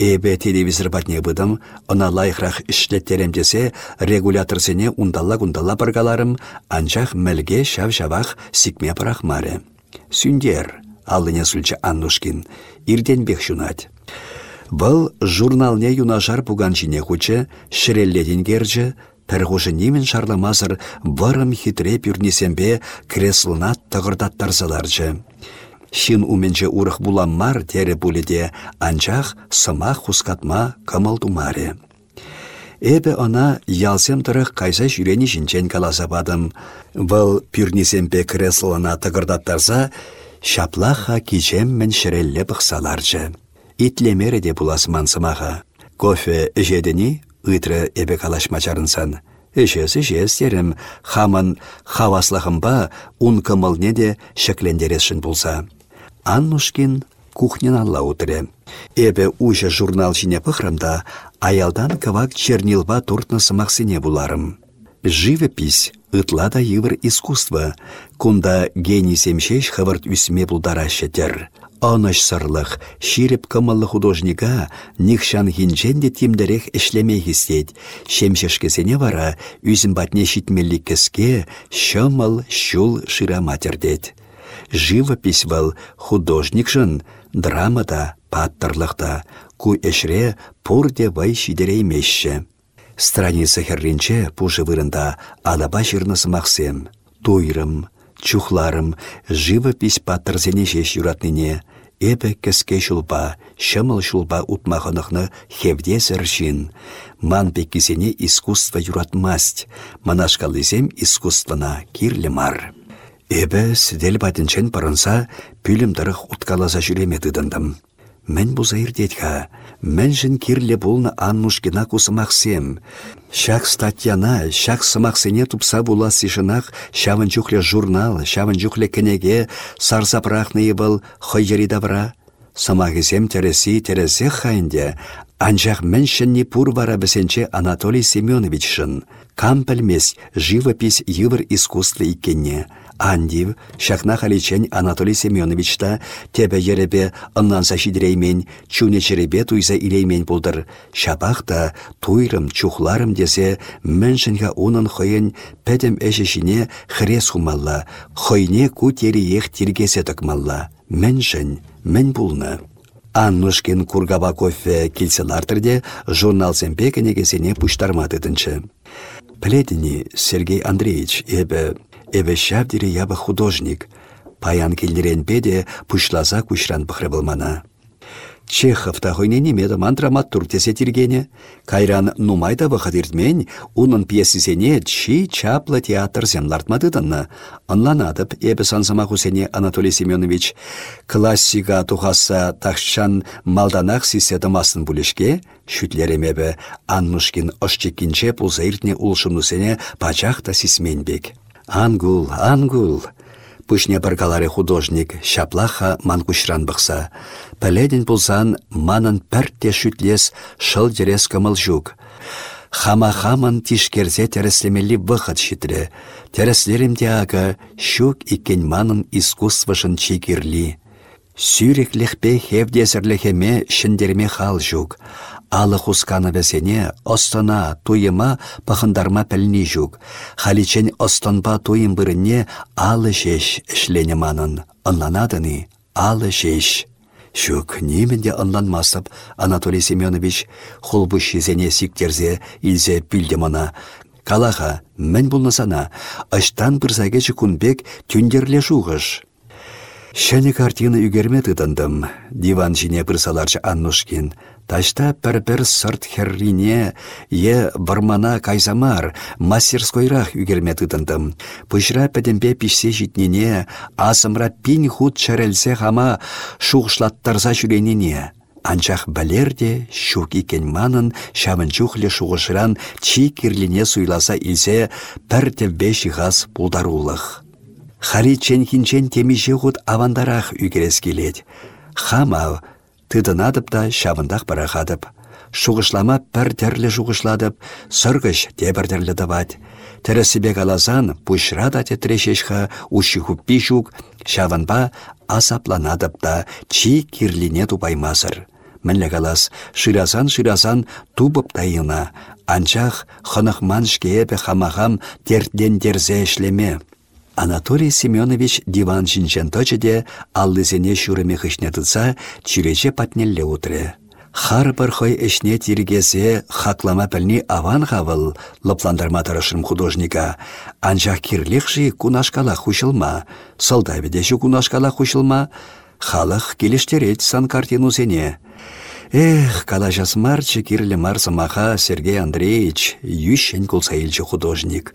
Эбе телевизор батне бұдым, она лайхрах ішлеттеремдесе регуляторсене ундалла-ундалла баргаларым, анчах мәлге шав-шавах сикме парахмаре. Сүндер, алыне сүлчі Аннушкин, ирден бек шунать. Бұл журналне юнашар пуган жіне хучы, шірелледен керчі, пәрғужы немен шарламазыр варым хитре пюрнесембе креслына тығырдаттарсаларчы. Шин уменче урых буламмар тере буледе, анчах сымақ хускатма кымылдумаре. Эбе она ялсем тұрық кайса жүрені жінчен каласа бадым. Бұл пюрнесембе креслына тығырдаттарса, шаплаха кичем мен шірелле бұқсаларчы итлемере де буласман сымаға. Кофе жедені, ытры эбе калашма чарынсан. Эшес эшес терім, хамын хаваслахымба ун кымылне де шеклендерешін болса. Аннушкин кухнен алла утыры. Эбе уйша журнал жіне пықрымда, аялдан кавак чернилба туртны сымақсыне буларым. Живопись ытла да йывыр искусство, кунда гений семшеш хаварт үсме булдара шетер. Аныш сырлық, ширіп кымылы художника нихшан хинченде тимдерех ішлеме хистет. Шемшешкесене вара үзім батне шитмелі кіске шымыл шул шыра матердет. Живопись был художник жын, драмада, паттырлықта, ку эшре пурде вай шидереймешші. Страница херринче пушы вырында алаба жырнысы мақсем. Туйрым, чухларым, живопись паттырзене жеш юратныне, эпі кіске шулба, шымыл шулба утмағынықны хевде сіршін. Ман искусство юратмасть, манашкалызем искусствына кирлі мар. Эбі сідел бәтінчен парынса, пүлім дырық уткаласа жүреме дыдындым. Мен бұза ирдетха, мен жын кирле болны аннушкина кусымақсем. Шак статьяна, шак сымақсене тупса була сишынақ шавын жүхле журнал, шавын жүхле кенеге сарсапрахны ебыл хойжери давра. Сымағызем тереси терезе хайнде, анжақ мен шынни пур вара бісенче Анатолий Семенович шын. Кам пілмес живопись йывыр искусство иккенне. Андив, шахна халичен Анатолий Семеновичта тебе еребе ыннанса шидіреймен, чуне черебе туйса илеймен болдыр. Шапақта туйрым, чухларым десе, міншінға унын хойын пәдім әшешіне хрес хумалла, хойне ку ех тиргесе тықмалла. Міншін, мен булны. Аннушкин кургаба кофе келселартырде журнал сэмпе пуштармадыдынчы. Пледini Сергей Андреевич эбі Эве шавдире ябы художник. Паян келдерен беде пушлаза кушран болмана. Чехов та хойне немеді мантраматтур тесе. Кайран нумайда бұхадырдмен, унын пьесисене чи чаплы театр землартмадыдынны. Анланадып, эбі сансама хусене Анатолий Семенович классика тухаса тахшан малданақ сиседымасын бүлішке, шүтлеремебі Аннушкин ошчеккинче пулза иртне улшынусене пачақта сисменбек. Ангул, ангул. Пүшне баргаларе художник шаплаха ман кушран бұқса. Пәледін бұлзан манын пәртте шүтлес шыл дерес кымыл жүк. Хама-хамын тишкерзе тәріслемелі бұқыт шитре. Тәріслерімде ага шук икен манын искусствышын чекерли. Сюрек лехпе хевдесірлехеме шындерме хал жүк. Алы хусканы бәсене, остана, туйыма, пахындарма пәлні жүк. Халичен останба туйым біріне алы шеш ішлене манын. Анланадыны, алы шеш. Шук немінде анланмасып, Анатолий Семенович хулбу шизене сиктерзе илзе мана. Калаха, мен бұлнасана, аштан бірзагечі күнбек түндерле шуғыш. Шәне картина үгерме тыдындым, диван жіне бірсаларчы Аннушкин. Ташта пір-пір сырт херрине, е бармана кайзамар, мастерскойрах үгерме тыдындым. Пұшра пәдімбе пішсе житнене, асымра пин худ чәрелсе хама шуғышлаттарса жүренене. Анчах бәлерде шук икен манын шавынчухле шуғышыран чи кирлине суйласа илсе пір тевбе шығас пулдарулық. Хари чен хинчен темише худ авандарах үгерес келет. Хама тыдынадып та шавындақ барахадып. Шуғышлама пір тәрлі шуғышладып, сыргыш тебір тәрлі давать. Тәрісібек алазан да тетрешешха уши хуппи шук, шавынба асапланадып та чи кирлине тупаймасыр. Мінлі калас, ширазан-ширазан тубып тайына, анчах хынықман шкеепе хамахам тертлен терзе ішлеме. Анатолий Семенович диван жинчен точеде аллызене шурыме хышне тытса чирече патнелле утре. Хар хой эшне тиргесе хаклама пілні аван хавыл лыпландарма тарышым художника. Анжақ кирлихши кунашкала хушылма, сылдаведеші кунашкала хушылма, халық келештерет сан картину сене. Эх, калажас марчы кирлі марсамаха Сергей Андреевич, ющен кулсаилчы художник.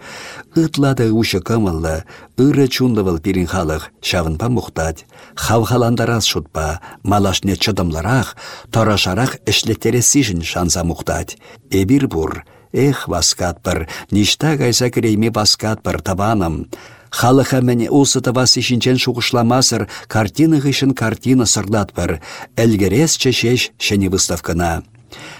Ытлады ушы кымыллы, ыры чундывыл пирин халық, шавынпа мұқтад. Хавхаландарас шутпа, малашне чыдымларақ, тарашарақ ішлеттері сижін шанса мұқтад. Эбір бұр, Эх, васкатпыр, ништа кайса керейме васкатпыр, табаным. Халыха мәне улсы тавасы шинчен шуғышламасыр, картина ғышын картина сырдатпыр, әлгерес чешеш шәне выставкана.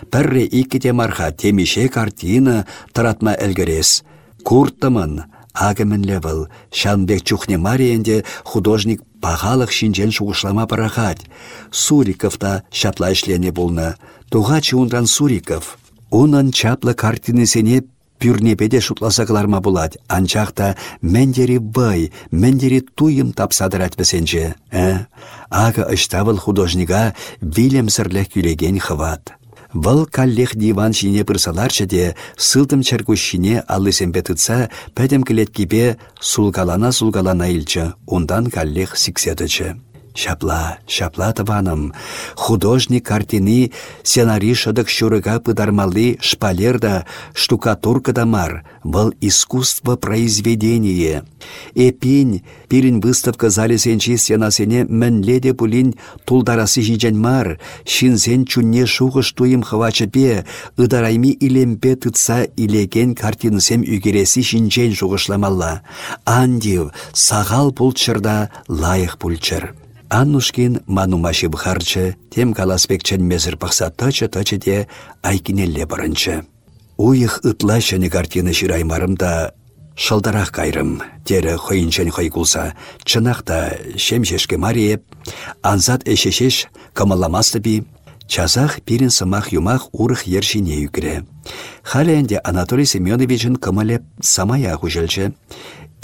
Пәрре иккете марха темеше картина таратма әлгерес. Курттымын, агымын был, шанбек чухне мариенде художник пағалық шинчен шуғышлама парахать. Суриков та шапла ішлене болны. Туға Суриков. Унын чаплы картинесене пюрнепеде булать, анчақта мәндері бай, мәндері туйым тапсадырат бісенче. Ә? Ага ыштавыл художника вилемсірлік күлеген хыват. Вăл каллех диван çине пырсаларчче те сылтым чаркущине аллысемпе тытса пәтем кілеткипе сулгалана-сулгалана илчче, ундан каллех сиксетычче. Шапла, шапла тываным. Художник картины сценарий шыдык шурыга пыдармалы шпалерда, штукатурка да мар. Был искусство произведение. Эпин, пирин выставка зале сенчи сенасене мәнледе пулин тулдарасы жинчен мар. Шинсен чунне шуғыш туйым хвачыпе, ыдарайми илемпе тытса илеген картинысем үгересі шинчен шуғышламалла. Андив, сағал пулчырда лайық пулчыр. Аннушкин манумаши бхарчы, тем каласпекчен мезір пақса тачы-тачы де айкинелле барынчы. Уйых ытла шәне картина шираймарым шылдарақ кайрым, тері хойынчен хой кулса, чынақта шемшешке мариеп, анзат эшешеш камаламасты би, Часах пирин сымах юмах урых ершине юкре. Халенде Анатолий Семеновичын кымалеп самая хужелче.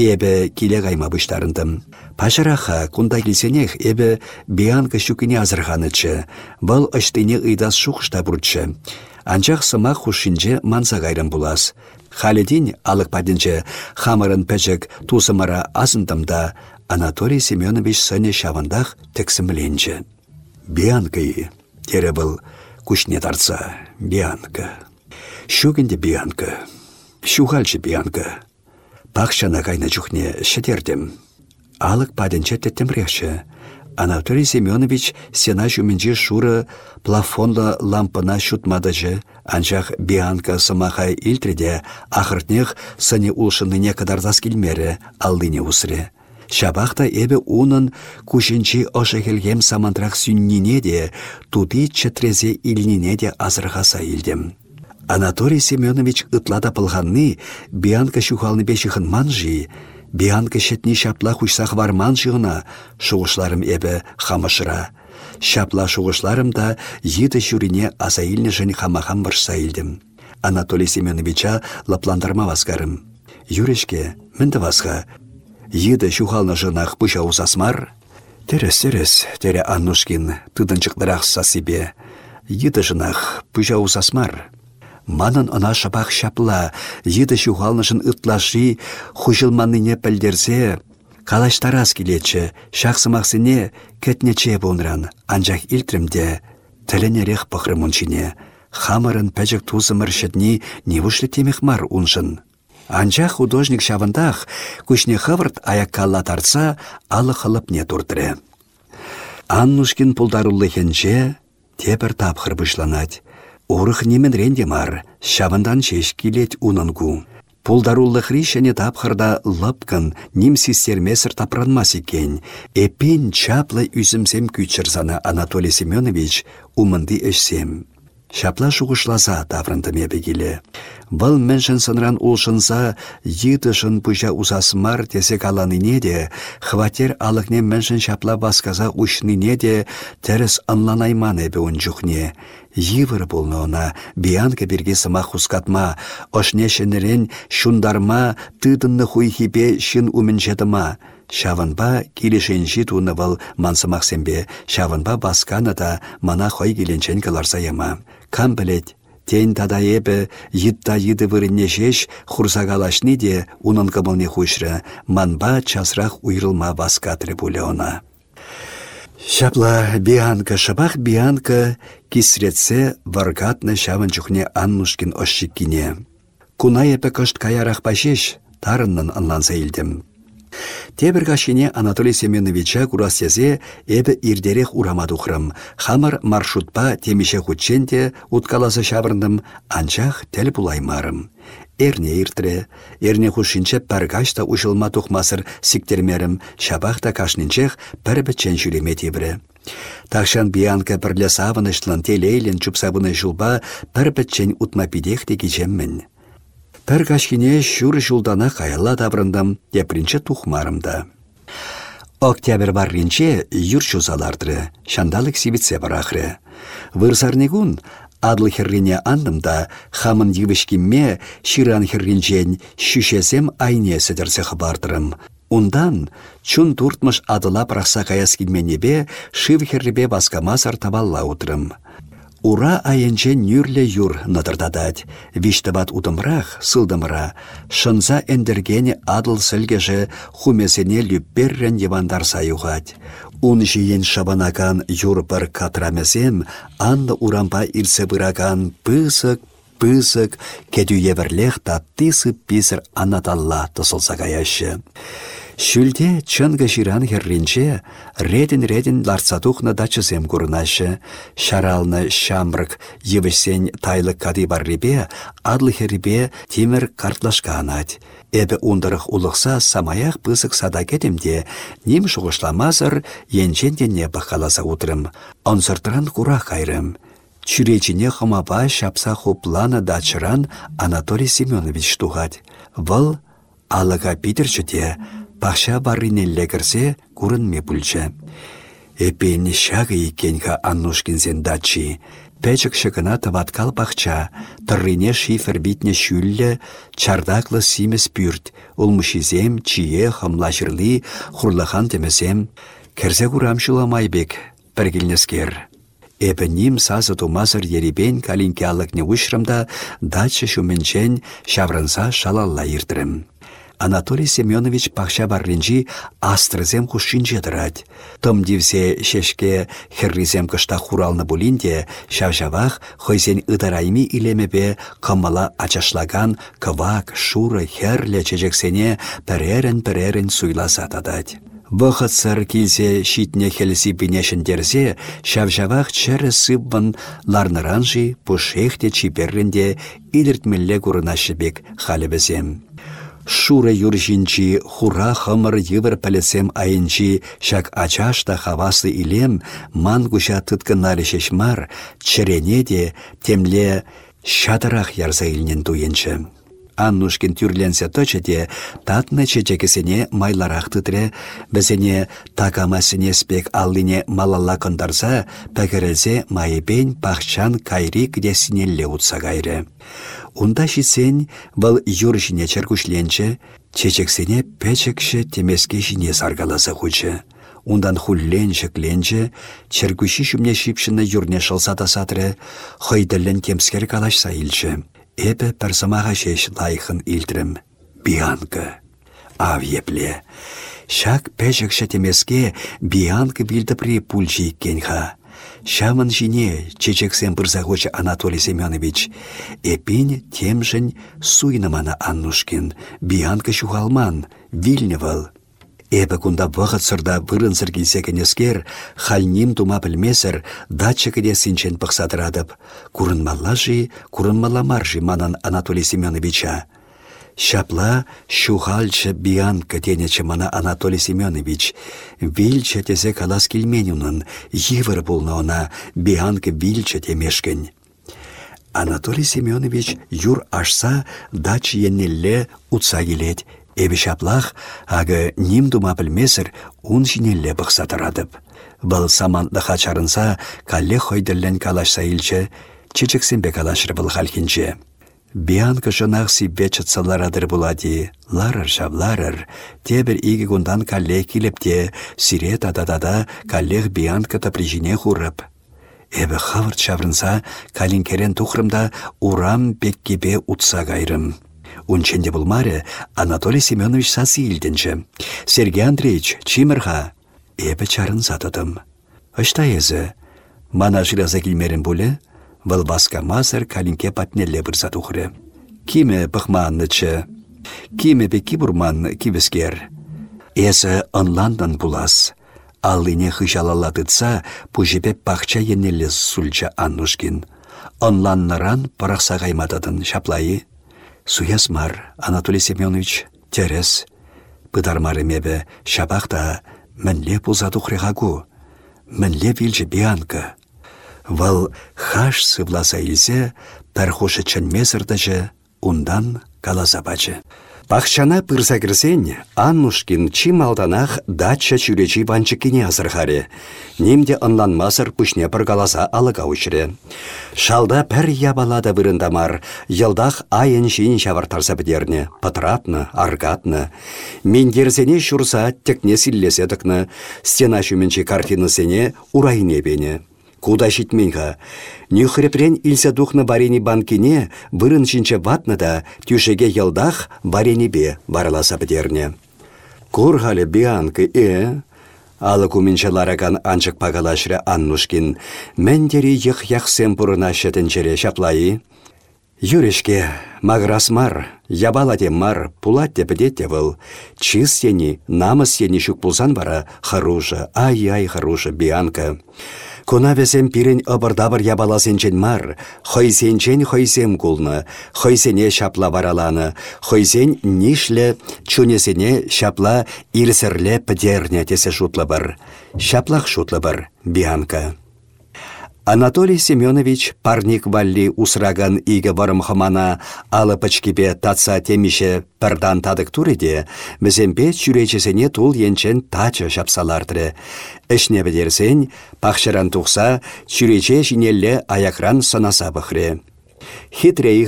Эбе киле гайма бұштарындым. Пашараха кунда келсенех эбе бианка шукине азырғанычы. Бұл ыштыне ыйдас шуқшта бұртчы. Анчақ сымақ хушинче манса гайрым булас. Халедин алық падінче хамырын пәчік тусымара азындымда Анатолий Семенович тексімленче. Бианкай, тере был кушне тарца, бианка. Шугінде бианка. Шуғалчы бианка. Пақшана кайна чухне шетердім. Алық паденче теттемрехші. Анатолий Семенович сена жүмінже шуры плафонла лампына шутмадыжы, анчах бианка сымахай илтреде ахыртнех сыне улшыныне кадарзас келмері алдыне усре. Шабақта эбі унын күшінші ошықелгем самантрах сүннине де, туды чытрезе илнине де азырғаса илдім. Анатолий Семенович ытлада пылғанны, бианка шухалны бешіхін манжи, бианка шетні шапла хушсах варман жығына, шуғышларым эбі хамышыра. Шапла шуғышларым да еді жүрине азаилні жын хамахан варса илдім. Анатолий Семеновича лапландарма васқарым. Юрешке, мінді васқа, еді шухалны жынақ бұша узасмар? Терес, терес, тере Аннушкин, тыдынчықдырақ сасибе. Еді жынақ бұша узасмар. Манын ына шапақ шапла, еді шуғалнышын ытлаши, хұжылманныне пілдерсе, калаштарас келечі, шақсымақсыне кәтнече бонран, анжақ илтірімде, тілінерех пықрымыншыне, хамырын пәжік тузымыр шетні невушлі темек мар уншын. Анжақ художник шавындақ, күшне хавырт аяккалла тарса, алы хылып не турдыры. Аннушкин пулдарулы хенже, тепір тапқыр бұшланать. Урых немен ренде мар, шавындан шеш келет унынку. Пулдаруллы хришене тапхырда лыпкын, нимси сермесір тапранмас екен. Эпен чаплы үзімсем күчірзаны Анатолий Семенович умынды өшсем. Шапла шуғышласа таврындыме бегілі. Бұл міншін сынран улшынса, етішін пұжа усасмар тесе каланыне де, хватер алықне міншін шапла басказа ұшныне де, тәріс анланайман әбі жүхне. Йывыр болны она, биянка берге сыма хускатма, ошне шынырен шундарма, тыдынны хуйхипе шын умінчетіма. Шаванба келешенші туны был мансымақ сенбе, шаванба басканы да мана хой келенчен каларса яма. Кам білет, тен тада ебі, йытта йыды вырынне шеш, хурсагалашны унын кымылне хушры, манба часрақ уйрылма баскатры пуле она. Шапла бианка, шабах бианка кисретсе варгатны шавын чухне Аннушкин ошчиккине. Куна епе кышт каярах пашеш, тарыннын анланса илдім. Тебір кашине Анатолий Семеновича курасезе эбі ирдерех урамадухрым. Хамыр маршрутпа темеше хутченде уткаласы шабырным, анчах тел булаймарым. Эрне иртре, эрне хушинче пәргашта ушылма тухмасыр сиктермерім, шабахта кашнинчех пір бітчен жүлеме тебірі. Тахшан биянка пірлі савынышлан телейлін чупсабыны жылба пір бітчен утма пидехте кечеммін. Пір кашкине шүр жылдана қайла таврындым, депринче тухмарымда. Октябрь барринче юр чузалардыры, шандалык сибитсе барахры. Вырсарнегун адлы херрине андымда хамын йывышкимме ширан херринчен шүшесем айне сідірсе хабардырым. Ундан чун туртмыш адыла прақса каяс килменебе шив херребе баскамасар табалла утрым. Ура айынче нүрле юр надырдадать. Виштабат утымрах, сылдымыра, шынза эндергене адыл сілгеже хумесене люпперрен евандар саюғать. Ун жиен шабанакан юр бір катрамесем, анны урампа быраган пысык, пысык, кедю еверлех таттысы писір анаталла тысылса каяшы. Шүлде чынғы жиран херринче, редін-редін ларцатухна дачысем курнашы, шаралны шамрык евісен тайлы кады баррибе, адлы херрибе тимір картлашка анать. Эбі ундырық улықса самаях пысық сада кетімде, нем шуғышламазыр, енченде не бақаласа утрым. Онсыртыран кура қайрым. Чүречіне хымаба шапса хупланы дачыран Анатолий Семенович туғад. Выл алыға питерчіде, Паша барринелле кірсе курынме пульчче. Эпен шағы икенха Аннушкинсен дачи. Пәчік шықына таваткал пахча, тұррине шифер битне шүллі, чардаклы симес пүрт, улмышизем, чие, хымлашырли, хурлахан темесем. Кәрзе курам шуламайбек, піргілнескер. Эпі ним сазы тумазыр еребен калинкялықне ұшрымда дачы шуменчен шаврынса шалалла иртірім. Анатолий Семенович пахша барринчи астрызем хушинче дырать. Тым дивсе шешке херризем кышта хуралны булинде, шавжавах хойсен ыдарайми илемепе кыммала ачашлаган кывак, шуры, херле чечексене пірерін-пірерін суйласа тадать. Бұқыт сыр келсе шитне хелси бінешін дерзе, шавжавақ чәрі сыббын ларныранжи иліртмелле күрінашыбек халі Шура юржинчи хура хымыр йывыр пәлесем айынчи шак ачашта хавасы илем ман гуша тыткыннары шешмар, де темле шатырах ярса илнен. Аннушкин тюрленсе точете, татны чечекесене майларах тытре, бізене такамасыне спек аллине малалла кондарса, пәкірілсе майыбен пахчан кайри кдесінелле утса гайры. Унда шисен вăл юр çине чергушленче, чечексене печекше темеске çине саргаласа хучче. Ундан хулленче кленче, чергуши çумне çипшнне юрне шылса тасатры, хăйтеллен темскер калашса. Эпе персамага шеш лайхын илтрім. Бианка. Ав епле. Шак печекше темеске бианка билді при пульчи иккенха. Шамын жине чечексен пырзагоча Анатолий Семенович. Эпин темжін суйнымана Аннушкин. Бианка шухалман, вильневал. Эпі кунда вғыт сырда вырын сіргілсе кенескер, хальним тума білмесір, датчы кеде синчен пықсадырадып. Курынмалла жи, маржи манан Анатолий Семеновича. Шапла шухальчы биянка тенечі мана Анатолий Семенович. Вильче тезе калас келменюнын, йывыр болна она, биянка вильче темешкен. Анатолий Семенович юр ашса дач еннелле утса келет. Эбі шаплах, ағы ним дума білмесір, ун жинелле бұқса тарадып. Бұл самантлыға чарынса, калле хойдерлен калашса илче, чечексенбе калашыр бұл халкинче. Бианка жынақ сиббе чытсаларадыр булади, ларыр жавларыр, тебір игі гундан калле килепте, сире тададада каллех бианка прижине хурып. Эбі хавырт шаврынса, калинкерен тухрымда урам беккебе утса гайрым. Унченде булмаре Анатолий Семенович илденче. Сергей Андреевич, чимырға? Эбі чарын затыдым. Ышта езі, мана жираза келмерін бұлі? Вăл мазыр калинке патнелле бұрса тухры. Киме пăхманнычы. Киме пе кибурман кивескер. Эсі ынландан булас. Аллине хыжалаладыца пужепе пахча еннелі сульча Аннушкин. Онланнаран парақса қаймададын шаплайы. Суяс мар, Анатолий Семенович, терес. Пыдармары мебе шабақта мінле пулзаду хрегагу. Мінле вилжі бианка. Вал хаш сывласа илсе, пәрхошы чынмезірдіжі, ундан каласа бачы. Пахчана пырса кірсен, Аннушкин чималданах дача чүречі банчыккене азырхаре. Немде ынланмасыр пүшне пыргаласа алыға үшірі. Шалда пәр ябалада вырындамар, йылдах айын жин шавартарса бідерне, патратны, аргатны. Мендерзене шурса текне силлеседікні, стена шүменчі картинысене урайне бене. Куда житменға. Нюхрепрен илсе духны барени банкине вырын шинче ватны да тюшеге елдах бе бараласа бідерне. Курхалі бианкы э, Алы лараган анчык пагалашры Аннушкин, мәндері ех яхсем бұрына шетінчере шаплайы. Юрешке, маграсмар, ябаладеммар, пулат депедетте выл. Чиз сені, намыс сені шук пулсан бара, харуша, ай-ай харуша, бианка. Куна весем пирен ыбырдабыр ябаласенчен мар, хойсенчен хойсем кулны, хойсене шапла вараланы, хойсен нишле чунесене шапла ирсерле пдерне тесе шутлы бір. Шаплах шутлы бір, Бианка. Анатолий Семенович парник валли усраган иге варымхамана алы пычкипе татса темише пірдан тадык туреде, біземпе чүречесене тул енчен тачы шапсалардыры. Эшне бідерсен, пахшыран тухса, чүрече жинелле аякран санаса бұхре. Хитрей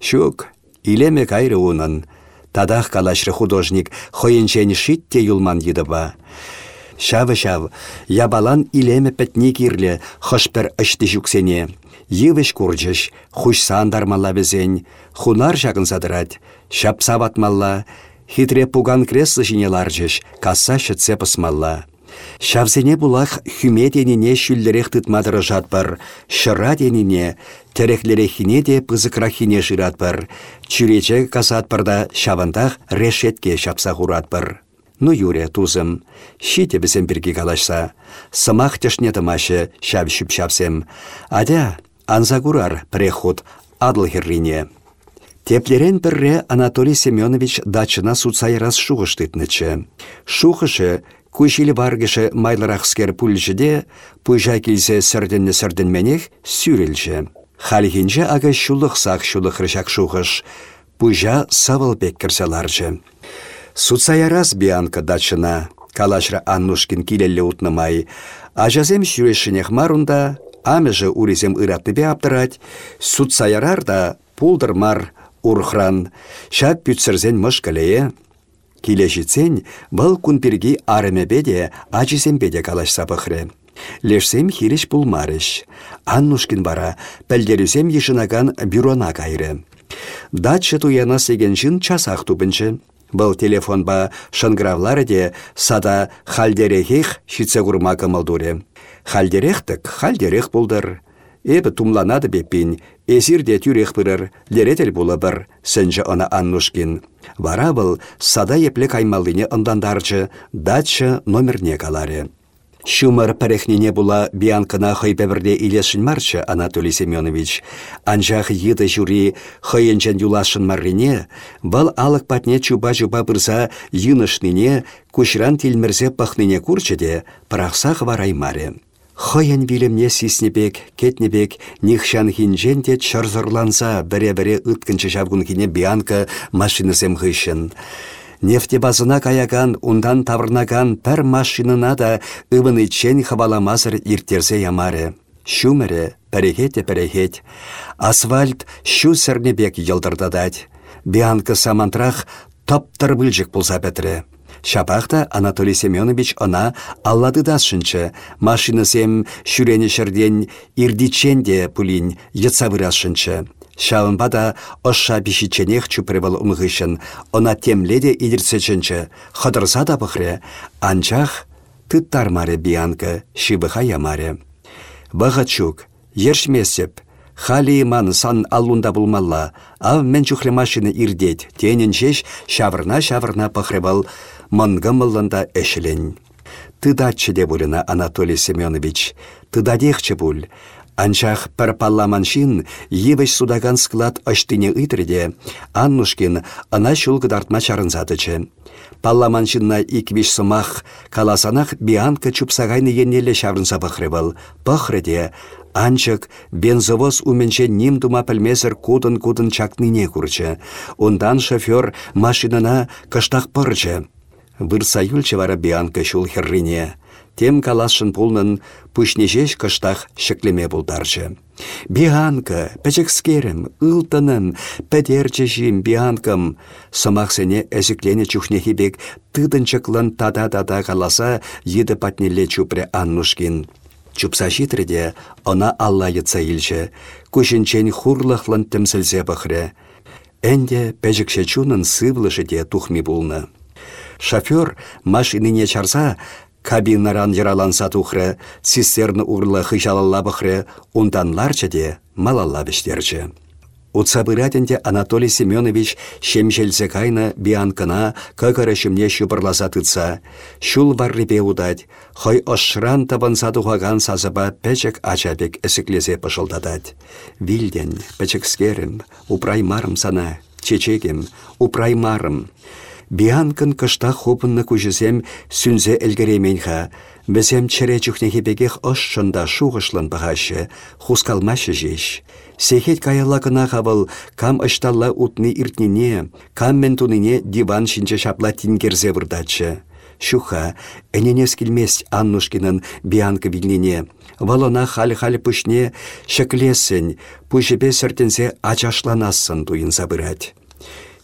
шук, илеме кайры унын. Тадах калашры художник хойынчен шитте юлман едіба. Шавы-шав, ябалан илеме пәтне кирле, хышпер үшті жүксене. Курчыш, хуш сандармалла бізен, хунар жағын задырад, шап саватмалла, хитре пуган креслы жіне ларжыш, касса шытсе пысмалла. Шавзене булах хүме деніне шүллерек тытмадыры жатпар, шыра деніне, тәрехлерехіне де пызыкрахине жиратпар, чүрече касатпарда шавандах решетке шапса хуратпар. Ну юре тузым, шите бізім бірге калашса, сымақ тешне тымашы шап шүп шапсем. Адя, анзагурар преход адыл херрине. Теплерен бірре Анатолий Семенович дачына суцайрас шуғыштытнычы. Шуғышы Кушилі баргышы майлырақскер пульжіде, пұжа келсе сірдінні менех сүрілжі. Халихинже ага шулық сақ шулық рышак шуғыш, савыл бек. Суцаярас бианка дачына, калашра Аннушкин килелле утнымай, ажазем шүрешінех марунда, амежы уризем ыратныбе аптырать, суцаярар да пулдырмар урхран, шап пүтсірзен мұш кілее. Килешіцен бұл күнпіргі арымебеде ачисембеде калашса бұхры. Лешсем хириш пулмарыш. Аннушкин бара, пәлдерюсем ешінаган бюрона кайры. Датчы туяна сеген жын часақ тупынчы. Бұл телефонба шынгравлары де сада халдерехех шитсе курма кымылдуре. Халдерехтік халдерех бұлдыр. Эбі тумланады беппин, эсирде тюрех пырыр, леретел бұлы бір, сэнжі ына Аннушкин. Вара бұл сада епле каймалыне ындандарчы, датчы номерне каларе. Шумар пәрехнене була бианкына хыйпәбірде илешін марчы Анатолий Семенович. Анжақ еді жюри хыйынчен юлашын маррине, бұл алық патне чуба-жуба бұрса юнышныне күшран тілмірзе пахныне күрчеде парақсақ вараймаре. Хыйын вилімне сиснебек, кетнебек, нихшан хинжен де чарзырланса біре-біре үткінші жабгун кіне бианка машинысем. Нефтебазына каяган, ундан тавырнаган пәр машинына да ывынычен хаваламазыр иртерсе ямаре. Шумере, пәрехет пәрехет. Асфальт шу сәрнебек елдырдадать. Бианка самантрах топтыр бүлжік бұлза бәтірі. Шапақта Анатолий Семенович она аллады дасшынчы, машинысем шүрені шырден ирдичен де пулин етса вырасшынчы. Шаунбада ошша бишиченех чупрывал умғышын, она темледе идірсечінші, қыдырса да бұқре, анчах тыттармаре биянка, шибыха ямаре. Бағачук, ершмесеп, Хали ман сан аллунда булмалла, ав мен чухле машина ирдет, тенен шеш шавырна-шавырна пахребал мынгымылында эшелен. Де булына Анатолий Семенович, тыдадехче буль. Анчах пір палламаншин евеш судаган склад ыштыне ытрде, Аннушкин ына шулгыдартма чарынзадычы. Палламаншинна иквиш сымах каласанах бианка чупсагайны еннелі шаврынса бұхрывыл. Бұхрыде, Анчык бензовоз уменче ним дума пілмесір кудын-кудын чакныне курчы. Ондан шофер машинана кыштақ пырчы. Вырса юлчы вара бианка шул херрине. Тем калашын пулнын пүшнежеш кыштақ шеклеме булдарчы. Бианка, пәчекскерім, ылтынын, пәдерчешім, бианкам. Сымақсене әзіклене чухнехибек тыдынчыклын тада-тада каласа еді патнеле чупре Аннушкин. Чупса житреде она алла етса илче, күшінчен хурлықлын тімсілзе бұхре. Әнде пәжікше чунын сывлышы тухми булны. Шофер машинине чарса, кабинаран яраланса тухры, цистерны урлы хыжалалла бұхры, унданларчы де малалла біштерчі. Утсабыратінде Анатолий Семенович шемжелзе кайны бианкына көгірі шымне шүпірласа тұтса, шул баррипе удать, хой ошран табанса тухаган сазыба пәчек ачабек әсіклесе пышылдадать. Вилден, пәчекскерім, упраймарым сана, чечегім, упраймарым. Бианкын кышта хопынны күжізем сүнзе әлгіременха, Бізем чіре жүхнехебегех ошшында шуғышлын бағашы, хускалмашы жеш. Сехет каяллакына қабыл кам ышталла утны иртнине, кам мен тунине диван шинче шапла тингерзе вырдачы. Шуха, әненес келмес Аннушкинын бианка вилнине. Валона халі-халі пүшне шеклесін, пүшіпе сөртінсе ачашланасын туын забырать.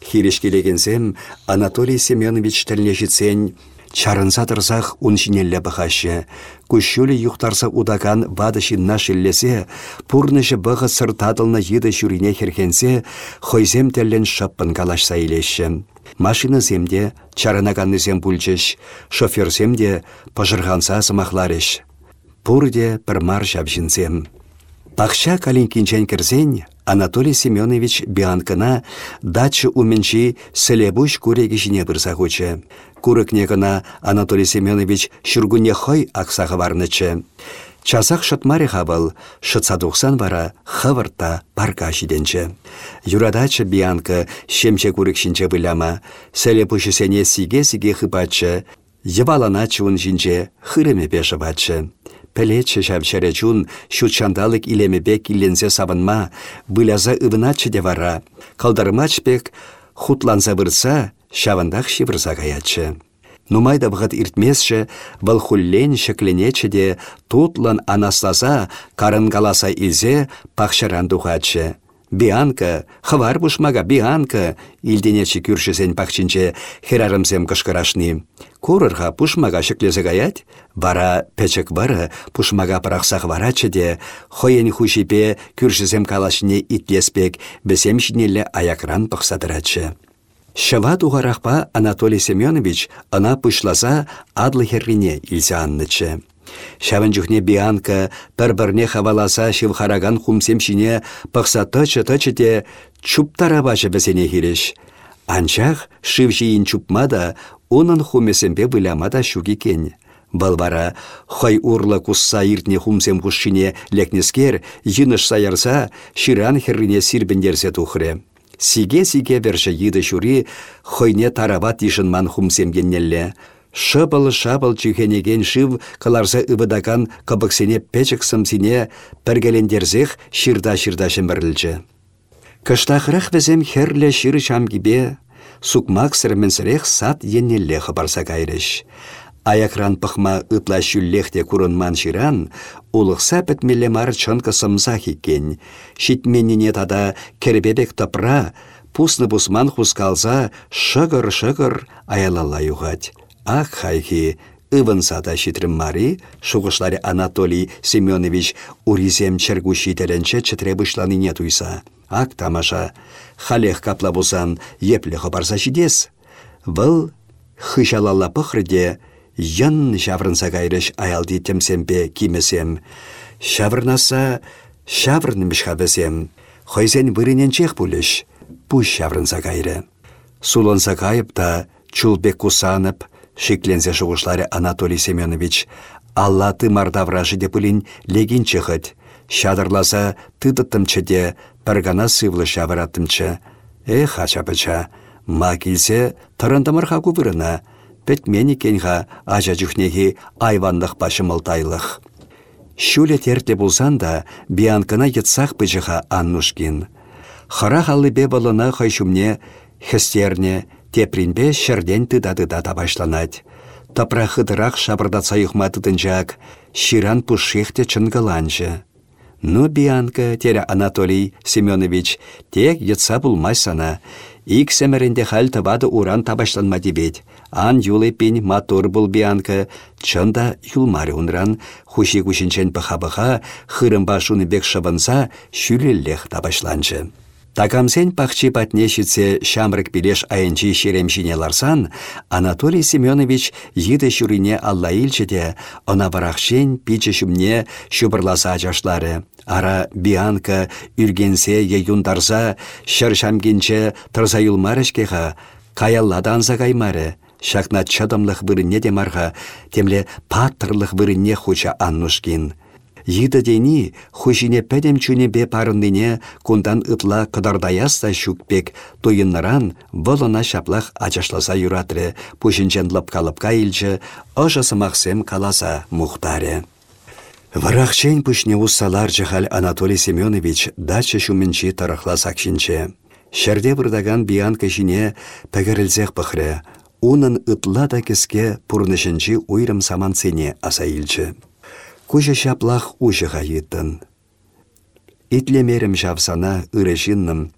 Хиреш келегенсем Анатолий Семенович тіліне жетсен, Чарынса тұрсақ уншинелле бұқашы. Күшілі юқтарса удаган вады шинна шиллесе, пурнышы бұғы сыртадылны еді жүріне херхенсе, хойзем тәллен шаппын калашса илеші. Машина земде, чарынаганны зем бүлчеш, шофер земде пожырғанса сымақларыш. Пурде бір мар. Пақша калинкинчен кірзен, Анатолий Семенович бианкына дачы уменчи селебуш куреги жіне бірса хочы. Курыкне Анатолий Семенович шүргуне хой аксағы барнычы. Часақ шытмари хабыл, бара хывырта парка жиденчі. Юрадачы бианка шемче күрікшінче бұляма, сәле пұшысене сиге-сиге хыбачы, Евалана чуын жинче хыреме беші. Пелече шавчаре чун шутчандалык илемебе килленсе сабынма, быляза ывыначы де вара. Калдарымачпек хутланса бұрса, шавандах шивырса каячы. Нумайда бұғыт иртмесші, бұл хуллен шекленечі де тутлан анастаса, карынгаласа илзе пақшаран дұғачы. Бианка, хвар бушмага бианка, илденечі күршісен пақчинче херарымсем кышкырашни. Курырға пушмага шеклезе бара печек бары пушмага парақсақ варачы де, хойен хушипе күршісем калашыне итлеспек, бесем шинелі аякран пықсадырачы. Шыва туғарақпа Анатолий Семенович ына пышласа адлы херрине аннычы. Шавын жүхне бианка бір-бірне хаваласа шивхараган хумсем шине пықса тычы-тычы де чуптара башы бізене хиреш. Анчах шив жиын чупмада, онын хумесембе выламада шуги кен. Балбара, хай урлы кусса иртне хумсем хушшине лекнескер, йыныш саярса, ширан херрине сирбендерсе тухре. Сиге-сиге верші еді шури, хойне тарабат ишін ман. Шыбыл-шабыл чүйхенеген шыв кыларса ыбыдакан кыбыксене печік сымсине пәргелендерзех ширда-ширда шымбірлчі. Кыштахрах візем херлі шыр шамгибе, сукмак сірменсірех сат еннелле хабарса кайрыш. Аякран пықма ытла шүллехте курынман ширан, улықса пітмелі мар чынка сымса хиккен. Шитменіне тада кербебек тапра, пусны бусман хускалса шыгыр-шыгыр аялала. Ах хайхи, ывын сада шитрім мари, шуғышлары Анатолий Семенович уризем чергу шитеренче чытре не туйса. Ак тамаша, халех капла бусан епле хабарса шидес. Выл хышалала пықрыде, Ян шаврынса кайрыш аялди темсемпе кимесем. Шаврнаса шаврнымыш хавесем. Хойзен вырынен чех пулыш. Пуш шаврынса кайры. Сулонса кайып та чулбек кусанып, шиклензе шуғышлары Анатолий Семенович, Алла ты мардавражы депылін легін чығыд. Шадырласа тыдыттымчыде піргана сывлы шавыраттымчы. Эх, ачапыча, ма келсе тұрындымырға күбіріна, мені кенға ажа жүхнеге айвандық башымылтайлық. Шуле тертле болсан да, бианкына етсақ быжыға аннушкин. Хара халлы бе болына хестерне, тепринбе шырден тыда-тыда табашланать. Тапра хыдырақ шабырдатса юхма тыдынжак, ширан пушехте чынгыланжы. Ну, Бианка, тере Анатолий Семенович, тек етса булмай сана. Ик сәмірінде хал табады уран табашланма дебет. Ан юлы пен матур бұл Бианка, чында юлмары унран, хуши кушинчен пыха-пыха, шуны бек шабынса, шүлеллех табашланжы. Такамсен пахчи патне шамрык билеш айынчи шеремшине ларсан, Анатолий Семенович йыды шурине алла илчеде, она барахшен пиче шумне шубырласа жашлары. Ара бианка үргенсе е юндарса, шыр шамкенче тұрса юлмарышкеға, каймары. Шакна чадамлық біріне демарға, темле паттырлық біріне хуча аннушкин. Йыды дени хушине пәдем чүнебе парынныне кундан ытла кыдардаяста шукпек туйыннаран волына шаплах ачашласа юратры, пушинчен лапка-лапка илчі, ожа сымақсем каласа мухтаре. Варахчен пушне уссалар жахал Анатолий Семенович дача шуменчи тарахла сакшинче. Шәрде бұрдаган биян кешіне пәгірілзек пықры, унын ытла да кеске пұрнышынчи уйрым саман сене аса. Куча çаплах ушыға йыттын. Итлемерім жавсана ырышынным.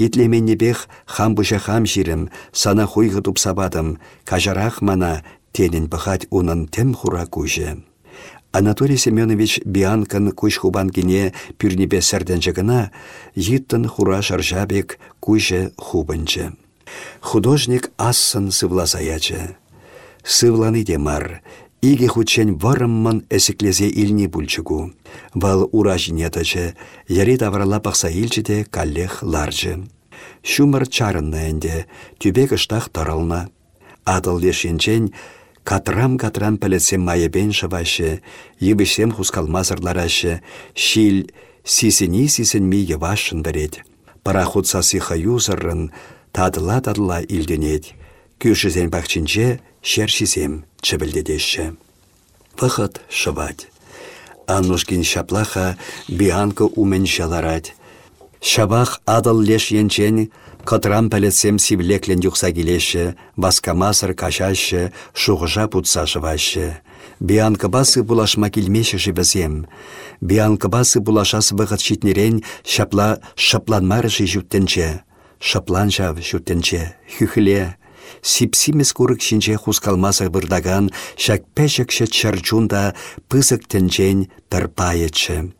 Итлеменнебех хам бұша хам жирім, сана хуйғы сабадым, кажарақ мана тенін бұхат унын тем хура кужы. Анатолий Семенович бианкан куш хубан кине пюрнебе сәрденчі гына, йыттын хура шаржабек кужы хубынчы. Художник ассын сывлазаячы. Сывланы демар, Иге хучен варымман эсеклезе илни бульчугу. Вал ура жинетачы, яри таврала пақса илчіде каллех ларжы. Шумыр чарынна әнде, түбек ыштақ тарална. Адыл лешенчен, катрам-катрам пәлетсем майыбен шывашы, ебішсем хускалмазырларашы, шил сисіні-сисін ми евашын бірет. Парахут сасы хаюзырын, тадыла-тадыла илденет. Күшізен бақчинче, шершисем чебілдедеші. Вахат шывать. Аннушкин шаплаха бианка умен жаларать. Шабах адал леш янчен, Котрам пәлетсем сивлеклен юқса келеші, баскамасыр кашашы, шуғыжа путса жывашы. Бианка басы булашма келмеші жібізем. Бианка басы булашасы бұғыт шитнерен шапла шапланмарышы жүттенче. Шаплан жав жүттенче, хүхіле, сипсимес курык шинче хускалмаса бырдаган шак пәшікші чарчунда пысык тенчен тарпайычы.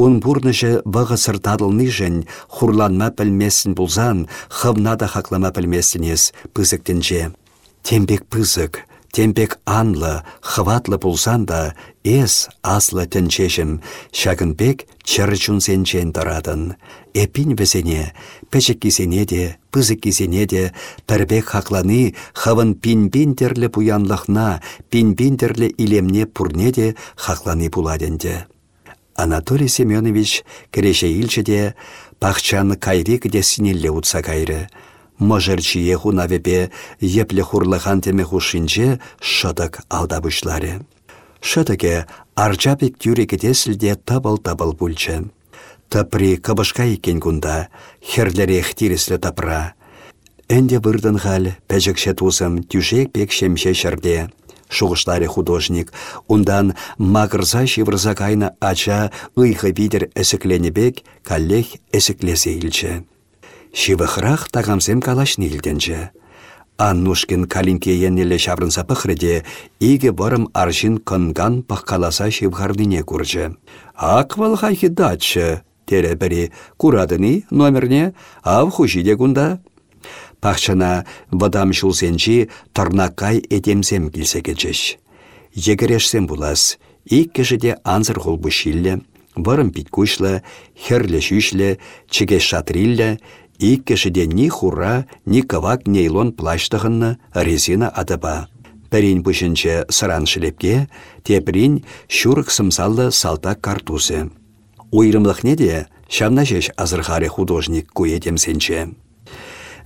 Он бурныжы вағы сыртадылны жын, хурланма пілмесін бұлзан, хывна да хақлама пілмесінес пысык тенче. Тембек пысык, тембек анлы, хватлы бұлзан да, эс аслы тенчешім, шагынбек чарчун сенчен тарадын. Эпин весене, пәчік кисене де, пызык кисене де, тарбек хақланы хавын пин-пин терлі пуянлықна, пин-пин терлі илемне пурне де хақланы буладенде. Анатолий Семенович кереше илчеде пахчаны кайрик де синелле утса кайры. Можерчие хунавепе епле хурлыхан теме хушинче шыдык алдабышлары. Шыдыке арчапик тюрекете сілде табыл-табыл бүлчі. Тапри кабышка екен күнда, херлері тиреслі тапра. Әнде вырдын хал, пәжікше тусым, тюшек пек шемше шырде. Шуғыштары художник, ундан мағырза шивырза кайна ача ұйқы видер бек, каллех әсіклесе. Шивықрақ тағамсем калашны илденчі. Аннушкин калинке еннеле шаврынса пықрыде, иге барым аршин кынган паққаласа шивғардыне күрчі. Аквал хайхи датчы, тере бірі курадыны номерне, ав хушиде кунда. Пахчана вадам шулсенчи тарнакай этемсем килсе кечеш. Егерешсем булас, ик кешеде анзыр хул бушилле, варым пит кушлы, херле шүшле, чеге шатрилле, ик кешеде ни хура, ни кавак нейлон плащтығынны резина адыба. Пәрін пүшінче сыран шілепке, теприн шурық сымсаллы салтак картусы. Уйрымлық де, шамна жеш азырхаре художник куетемсенче.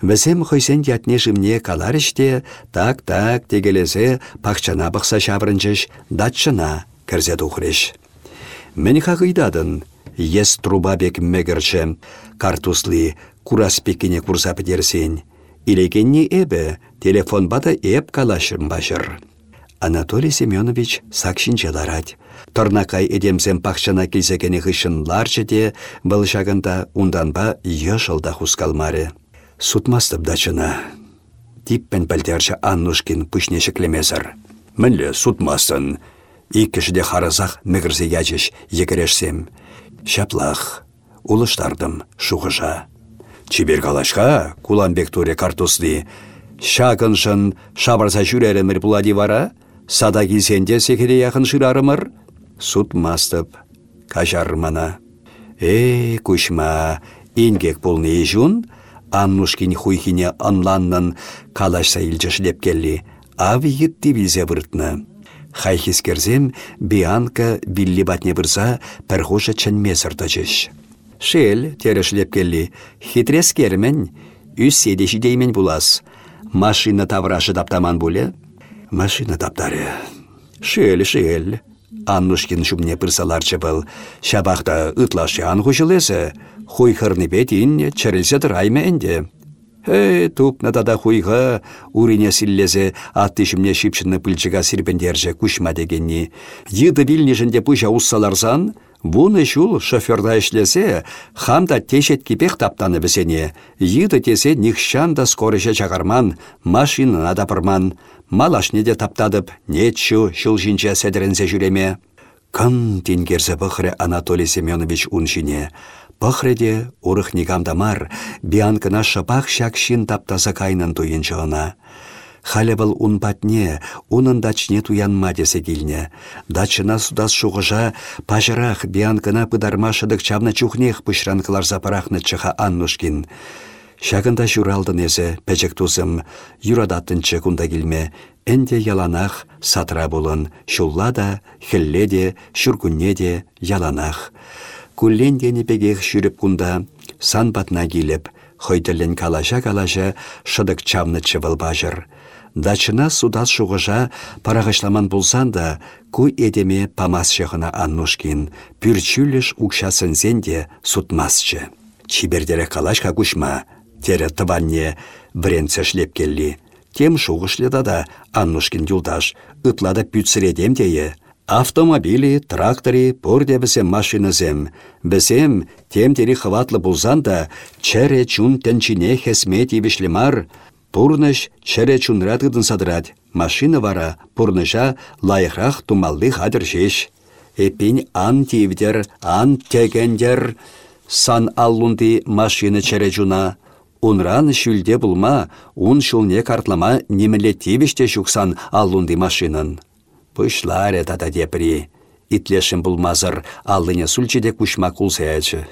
Візем хойсен ятне жымне каларыште, так-так тегелесе пақчана бұқса шабырынчыш датчына кірзе тухреш. Мен хағыйдадын, ес труба бек мегірчі, картусли кураспекіне курса пітерсен. Илекенне эбі, телефон бада эп калашым башыр. Анатолий Семенович сакшинче ларать. Торнакай эдемсем пақчана келсекене хышынларчы де, бұл жағында унданба ешылда хускалмары. Сутмастып дачына. Типпен пәлтерші Аннушкин пүшнешіклемезір. Мінлі сутмасын. Иккішіде харызақ мігірзе ячыш екірешсем. Шаплах, улыштардым шуғыжа. Чибер калашқа куланбек туре картусны. Шағыншын шабарса жүрерімір бұлади вара, сада келсенде секере яқын шырарымыр. Сутмастып, кажармана. Эй, күшма, ингек бұлны ежун, Аннушкин хуйхине анланнын калашса илчешлеп келли. Ави йытти билзе выртны. Хайхискерзем Бианка билли батне бұрса пәрхуша чәнме сыртачыш. Шел, терешлеп келли, хитрес кермен, үс седеші деймен булас. Машина таврашы таптаман буле? Машина таптары. Шел, шел. Аннушкин шумне пырсаларчы был. Шабақта ытлашы анхушылысы. Хуй хырны бетин чәрілсе тұрайме әнде. Хе, тупна тада хуйға урине силлезе атты шимне шипшінні пылчыға сирпендерже күшма дегенні. Йыды вилнешінде пыжа уссаларсан, Буны шул шоферда ішлесе, хамда тешет кипех таптаны бісене. Йыды тесе нихшан да скорыша чагарман, машинына да пырман. Малашне де таптадып, нетшу шул жинче седірінсе жүреме. Кын тенгерзі бұқыры Анатолий Семенович уншине. Пăхреде урых никамдамар, бианкына шапах шакшин таптаса кайнын туйынчығына. Халі был ун патне, унын дачне туянма десе килне. Дачына судас шуғыжа, пажырах бианкына пыдармашыдық чавна чухнех пышранкылар запарахны чыха Аннушкин. Шагында журалдын есе, пәчек тузым, юрадаттынчы кунда келме, әнде яланах сатра болын, шулла да, хілле де, де яланах. Куллен дені пегех шүріп кунда, сан батна келіп, хойділін калаша-калаша шыдық чамны чывыл бажыр. Дачына судас шуғыжа парағышламан болсан да, ку едеме памас шығына Аннушкин, пүрчүліш укшасын зенде сутмасчы. Чибердері калашка кушма, тере тыванне бренце шлеп келли. Тем шуғышледа да Аннушкин юлдаш, ытлада пүтсіредем дее, Автомобили, трактори, пурде бізем машинызем. Бізем темдері хватлы бұлзан да, чәрі чун тәнчине хесме тивішлемар. Пурныш чәрі чунратыдын садырад. Машина вара пурныша лайықрақ тумалды хадыр жеш. Эпин ан тивдер, ан тегендер. Сан аллунды машина чәрі чуна. Унран шүлде бұлма, ун шулне картлама немеле тивіште шуксан аллунды машинын. Пышларе тата депри. Итлешім булмазыр, аллыне сүлчеде күшма.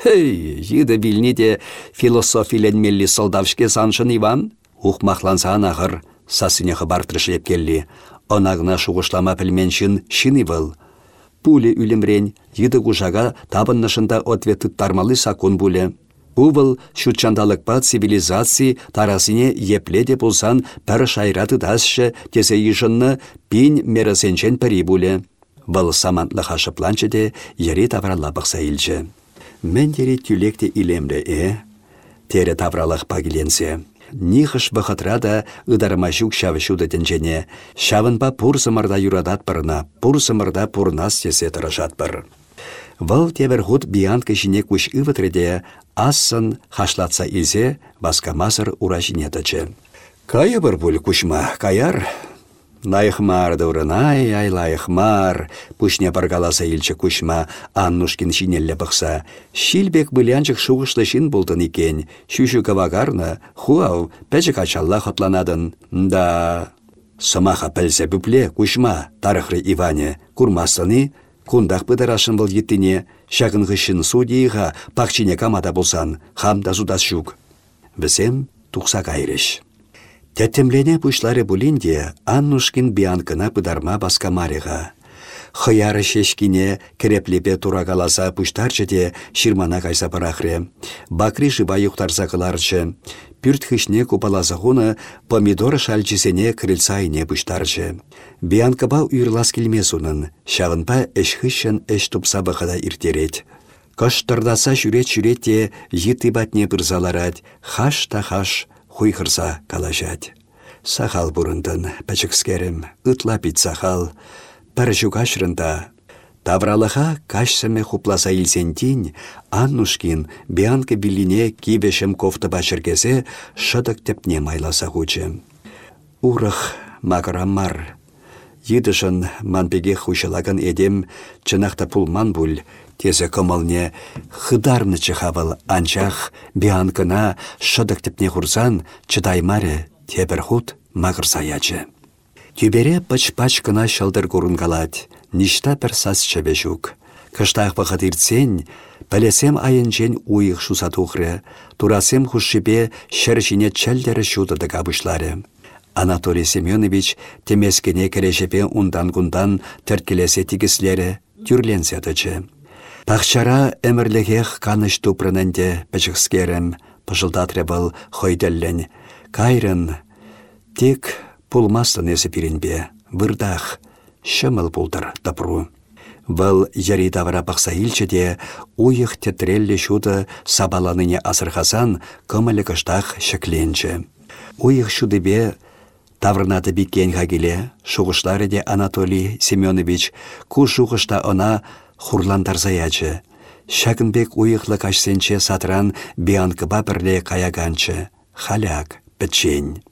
Хей, йыды вилнеде философиленмелли солдавшке саншын Иван? Ухмахлансан ағыр, сасыне хыбартырышлеп келли. Онағына шуғышлама пілменшін шыны был. Пуле үлімрен, йыды кушага табыннышында ответы тармалы сакун буле. Увыл шутчандалықпа цивилизации тарасыне епледе болсан пір шайраты дасшы тесе ешынны пин мерасенчен пірі бұлі. Бұл самантлы хашыпланчы де ері тавралла бұқса. Мен дері түлекте илемді е, тере тавралық пагиленсе. Нихыш бұқытра да ұдармашук шавышуды дінжене, шавынба пұрсымырда юрадат бірна, пұрсымырда пұрнас тесе тұрышат. Вăл тевер хут биянка çине куç ывăтреде ассын хашлатса илсе баскамасыр ура çине тăчче. Кайы бір пуль кучма, каяр. Найхмар дăврăнай, ай лайхмар, пушне паргаласа илчче кучма, Аннушкин çинелле пăхса. Шилбек былянчык шуғышлы çин бултын икен, çүçү кавагарна, хуав, пәчі качалла хотланадын. Да, Сымаха пәлсе бүпле, кучма, тарыхры Иване, курмастыны, Кундах пыдарашын был еттіне, шағын ғышын судейға пақчине камада болсан, хам да зудас жүк. Бізем тұқса кайрыш. Тәттемлене пушлары булинде Аннушкин бианкына пыдарма баскамариға. Хыяры шешкине кереплепе турагаласа пуштарчы де ширмана кайса парахре. Бакри жыба юқтарса кыларчы. Пүрт хышне купаласа хуны помидор шальчисене крыльца ине пуштарчы. Бианкаба уйрлас келмес унын. Шағынпа эш хышын эш тупса бақада иртерет. Кыштырдаса жүрет-жүрет те йыты батне пырзаларад, хаш та хаш хуйхырса калажать. Сахал бурындын, пәчікскерім, ытла пит сахал, пір Тавралыға кашсыме хупласа илсентин, Аннушкин бианка билине кибешем кофта башыргезе шыдық тепне майласа хучы. Урых маграммар. Йыдышын манпеге хушалаган едем, чынақта пулман бүл, Тезе кымылне хыдарны чыхавыл анчах бианкына шыдық тіпне хурсан чыдаймаре тебір худ мағыр саячы. Тюбере пыч-пач кына шылдыр ништа пір сас чебе жүк. Кыштақ вақыт иртсен, пәлесем айынчен уйық шуса тухры, турасем хушшипе шәршіне чәлдері шудыды кабышлары. Анатолий Семенович темескене керешепе ундан-гундан тәрткелесе тігіслері тюрленсе тычы. Пахчара әмірлігех каныш тупрынынде пәчіқскерім, пыжылдатры был хойдәллен. Кайрын, тек пулмастын есі вырдах, шымыл пулдыр тапру. Вăл яри тавра пақса илчеде, уйық тетрелле шуды сабаланыне асырхасан кымылы кыштақ шекленче. Уйық шудыбе Таврнаты биккен хагиле, шуғышлары Анатолий Семенович, ку шуғышта она хурлантарзаячы. Шагынбек уйықлы кашсенче сатран бианкыба бірле каяганчы. Халяк, пӹччен.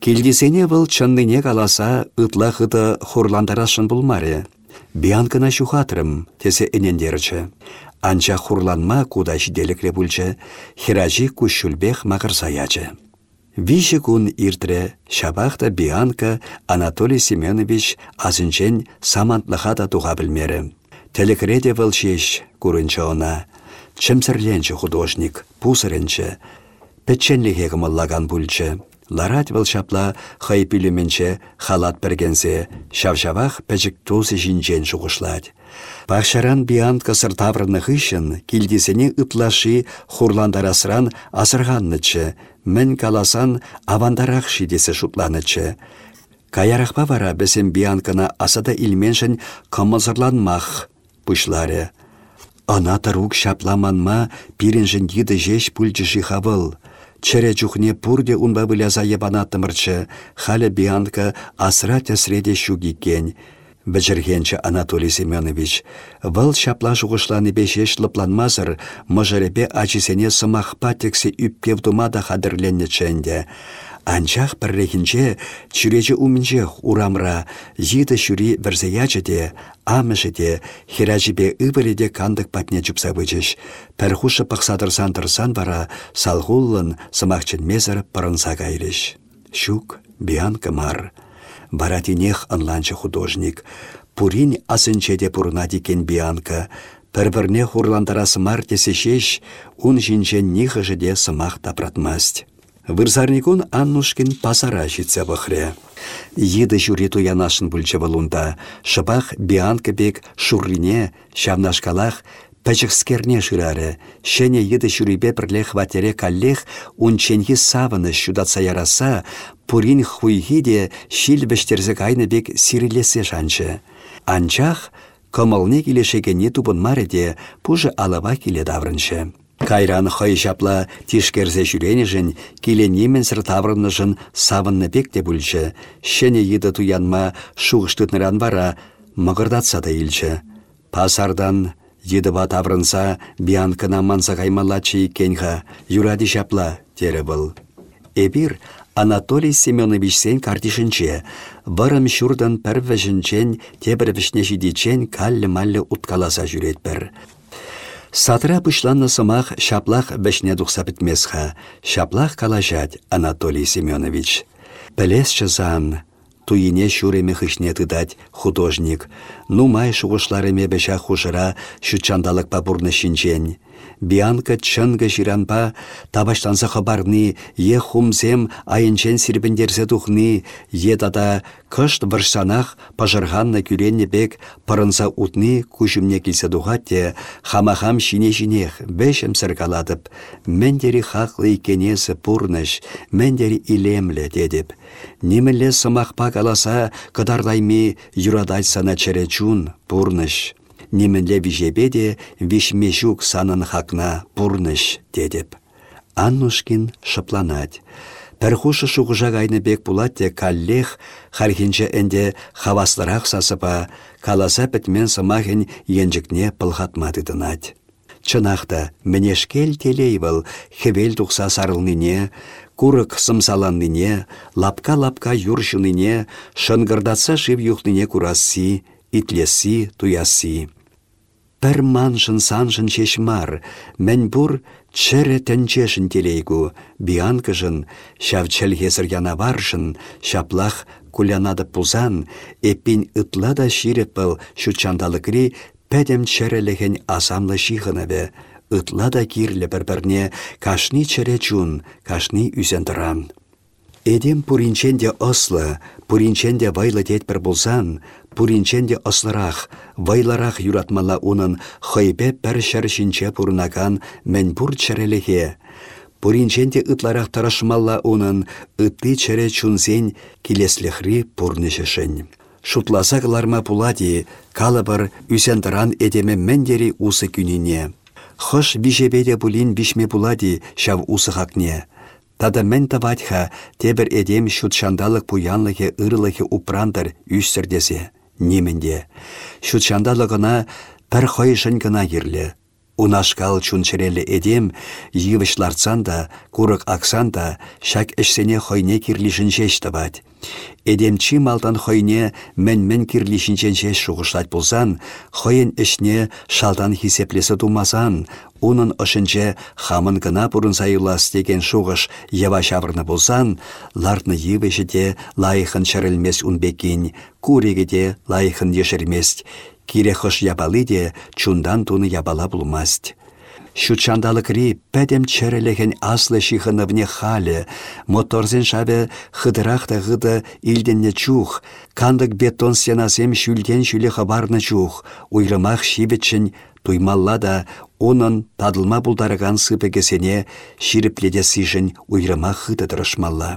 Келдесене бұл чынныне каласа ытла хыты хурлантарашын булмаре. Бианкына шухатрым, тесе энендерчі. Анча хурланма куда жиделікре бүлчі, хиражи күшшүлбех мағырсаячы. Виші күн иртре, шабақта Бианка Анатолий Семенович азынчен самантлыға да туға білмері. Телекреде вăлшеш курынчы она. Чемсерленче художник, пусыренче. Петченлихе кымыллаган пульче. Ларать вăл çапла хай пилеменче халат пергенсе, çавçавах пәчік тусы жинчен шуғышлать. Пахшаран биант кысыр таврны килдисене ытлаши хурландарасран асырғаннычы, мін каласан авандарах шидесе шутланычы. Каярахпа вара бесем бианкына асада илменшін кымызырланмах, пушларе. Ана тарук шапламанма пиренжін еді жеш хавыл. Чере чухне пурде унба выляза ебанаттымырчы, халя бианка асра тесреде шугикен. Бәжіргенчі Анатолий Семенович, вăл шапла жуғышланы бешеш лыпланмазыр, мұжырепе ачисене тексе үппевдумада хадырленне чэнде. Анчах піррехінче чүречі умінчех урамра, жиді шүри вірзеячі де, амышы де, хирачібе үбіріде кандық патне жүпса бөчіш. Пәрхушы пақсадырсан тұрсан бара, салғулын сымақчын мезір пырынса кайрыш. Шук, бианка мар. Баратинех анланчы художник. Пурин асынчеде пурна дикен бианка. Пір-бірне хурландарасы мар тесе шеш, ун жинчен нихыжыде сымақ тапратмасть. Вырзарникун Аннушкин пасара житсе бұхре. Еді жүре туянашын бүлчі бұлында, шыбақ бианка бек шуррине, шавнашкалах, пәчікскерне жырары, шене еді жүрібе бірле хватере каллех, унченхи савыны шудатса яраса, пурин хуйхи де шил бештерзі кайны бек сирилесе жанчы. Анчах, комылне келешегене тубын мареде, пужы алава келе даврынчы. Кайран хай жапла тишкерзе жүренежін, келе неменсір таврынышын савынны бекте бүлчі, шене еді туянма шуғыштытныран бара, мығырдатса да илчі. Пасардан ба таврынса, бианкына манса каймалачы икенға, юради жапла, тері бұл. Эбир Анатолий Семенович сен картишінче, вырым шурдан пір вәжінчен, тебір вішне жидичен жүрет бір. Сатра пышланны сымах шаплах бәшне дұқса бітмесха. Шаплах калажать Анатолий Семенович. Пәлес чызан, туйне шуреме хышне тыдать художник. Ну май шуғышларыме бәшә хушыра шүтчандалық пабурны шинчен. Бианка чынғы жиранпа табаштанса хабарны, е хумсем айынчен сирбіндерсе тухны, е тада кышт варшанах пажырғанна күренне бек пырынса утны күшімне келсе тухатте, хамахам шине-шинех бешім сыргаладып, мендері хақлы икенесі пурныш, мендері илемлі дедіп. Немілі сымақпа каласа кыдардайми юрадайсана чун пурныш. Немілі вижебе де вишмешук санын хакна пурныш дедіп. Аннушкин шыпланать. Пәрхушы шуғыжа гайны бек булатте каллех хархинче энде хаваслырақ сасыпа, каласа пітмен сымахын енжікне пылғатмады дынать. Чынақта, мінешкел телейвіл, хевел тұқса сарылныне, курык сымсаланныне, лапка-лапка юршыныне, шынгырдатса шив юхныне курасси, итлеси, туяси. Пір маншын саншын шешмар, мән бұр чәрі тәнчешін телейгу, бианкыжын, шав чәлхесір яна баршын, шаплах кулянады пузан, эппин ытлада ширеп был шучандалыкри пәдем чәрелеген асамлы шихынабе, ытла да кирлі бір-бірне кашни чәре чун, кашни үзендіран. Эдем пуринченде ослы, пуринченде вайлы дет бір болсан, пуринченде ослырақ, вайларақ юратмала унын хойбе пәр шәршінче пурнаган мен пур чәрелеге. Пуринченде ытларақ тарашмалла унын ытты чәре чунзен килеслехри пурнышышын. Шутласа кыларма пулади, калыбыр үзендіран эдеме мендери усы күнине. Хыш бишебеде булин бишме булади шав усы хакне. Тада мен таватха тебір эдем шутшандалық пуянлығы ырылығы упрандар үстердесе. Неменде. Шутшандалығына пір хойшын гына ерлі. Унашкал чунчерелі эдем, йывышларцан да, курык аксан да, шак ішсене хойне кирлишін бать. Эдемчи хойне мен-мен кирлишінченше шуғышлать болсан, хойын ішне шалдан хисеплесі тумасан, унын ышынче хамын гына бұрын сайылас деген шуғыш ява шавырны болсан, ларны йывышы де лайықын шарылмес унбекін, куреге де лайықын ешірмест, Кире хыш ябалы де чундан туны ябала булмасть. Шучандалыкри пәдем чәрелеген аслы шихынывне халі, моторзен шабе хыдырақ та ғыды илденне чух, кандык бетон сенасем шүлден шүлі хабарны чух, уйрымақ шибетшін туймалла да онын тадылма бұлдарыған сыпегесене ширипледе сижін уйрымақ хыды тұрышмалла.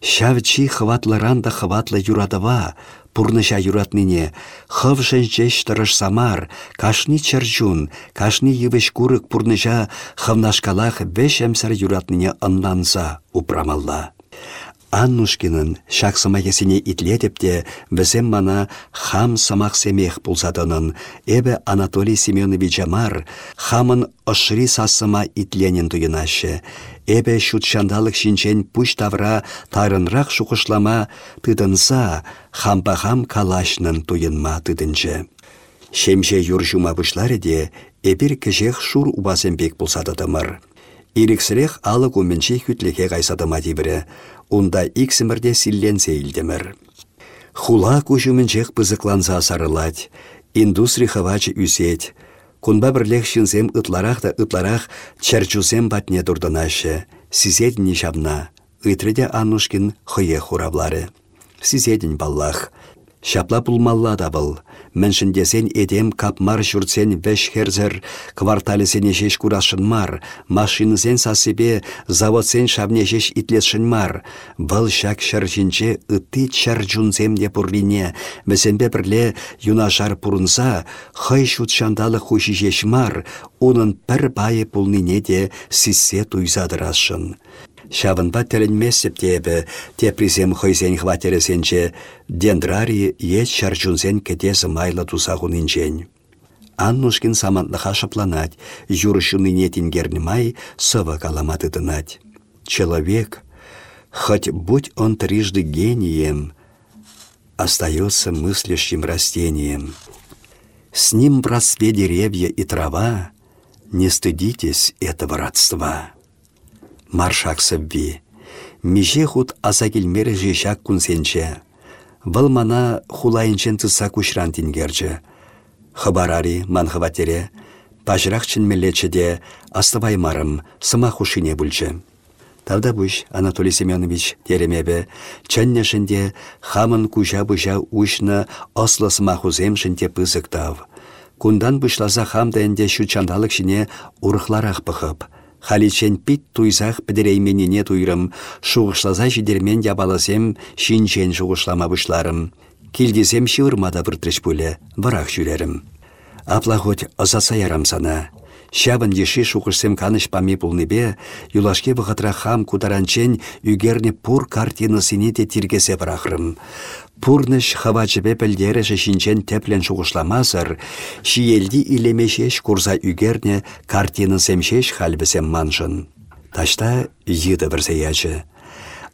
Шавчи хватлыран да хватлы юрадыва, пурныша юратныне, хывшын жеш тұрыш самар, кашни чаржун, кашни йывыш курык пурныша хывнашкалах беш әмсір юратныне ыннанса упрамалла. Аннушкинын шақсыма есіне итлетіп те, бізем мана хам самақ семех пулсатынын, эбі Анатолий Семенович Амар хамын ышри сасыма итленін туйынашы, Эбе шутшандалық шинчен пуш тавра тарынрақ шуқышлама тыдынса хампахам калашнын туйынма тыдынчы. Шемше юржума бұшлары де эбір кіжех шур убасембек бұлсадыдымыр. Иріксірек алы көмінші хүтліге қайсадыма дейбірі, онда иксімірде силленсе илдемір. Хула көшімінчек пызықланса сарылать, индустрия хавачы үсет, Кунба бірлех шинзем ытларах та ытларах чәрчусем батне дурданашы. Сизедін шабна. Үйтреде Аннушкин хые хуравлары. Сизедін баллах. Шапла пулмалла да был. Міншіндесен едем капмар жүртсен веш херзер, кварталесене жеш курашын мар, машинызен сасыбе заводсен шабне жеш итлесшін мар. Бұл шак шаржинче ытты чар де пурлине, бізенбе бірле юнашар пурынса, хай шутшандалы хуши жеш мар, оның пір байы пулнине де сиссе туйзадырашын. Шавынба тәлінмесіп тебі, тепризем хойзен хватересенче, дендрари ет шарчунзен кетесі майлы тусағын инжен. Аннушкин самантлыха шапланать, юрышыны нетин гернемай сыва каламатыдынать. Человек, хоть будь он трижды гением, остается мыслящим растением. С ним в родстве деревья и трава, не стыдитесь этого родства Маршак сәбби. Меже худ аса келмері жешак күнсенче. Выл мана хулайынчен тұса күшран тінгерчі. Хабарари ман хватере, Пажырақ чынмелечі де астываймарым сыма хушине бүлчі. Тавда бұш Анатолий Семенович теремебе, чәннешінде хамын кужа-бұжа ұшны ослы сыма хузем шінде пызык тав. Кундан бұшласа хамда әнде шучандалық жіне ұрықларақ бұқып. Халичен пит туйзах підірейменіне туйрым, шуғышлаза жидермен ябаласем шинчен шуғышлама бұшларым. Килдесем шивырмада выртрыш пуле, варақ жүрерім. Апла хоть ызаса ярам сана. Шабын еші шуғышсем каныш пами пулныбе, юлашке бұғатра хам кударанчен үгерне пур картинысыне де тиргесе бірақырым. Пурныш хавачыбе пілдеріші шинчен теплен шуғышламазыр, шиелді илемешеш курза үгерне картины семшеш халбісем маншын. Ташта йыды бірсе ячы.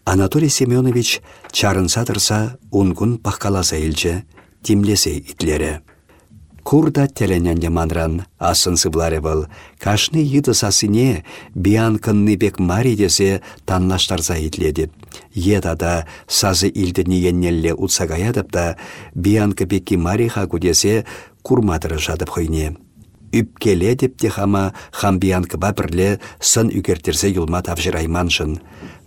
Анатолий Семенович чарынса тұрса унгун пахкаласа илчі, тимлесе итлері. Курда теленянде манран асын сыбларе был. Кашны йыды сасыне бианкынны бек мари десе таннаштарса итледі. Едада сазы илдіні еннелле утсагаядып да бианкы бекки мариха кудесе курмадыры жадып хойне. Үпкеле деп те хама хам бианкыба бірле сын үгертерсе юлма тавжырайманшын.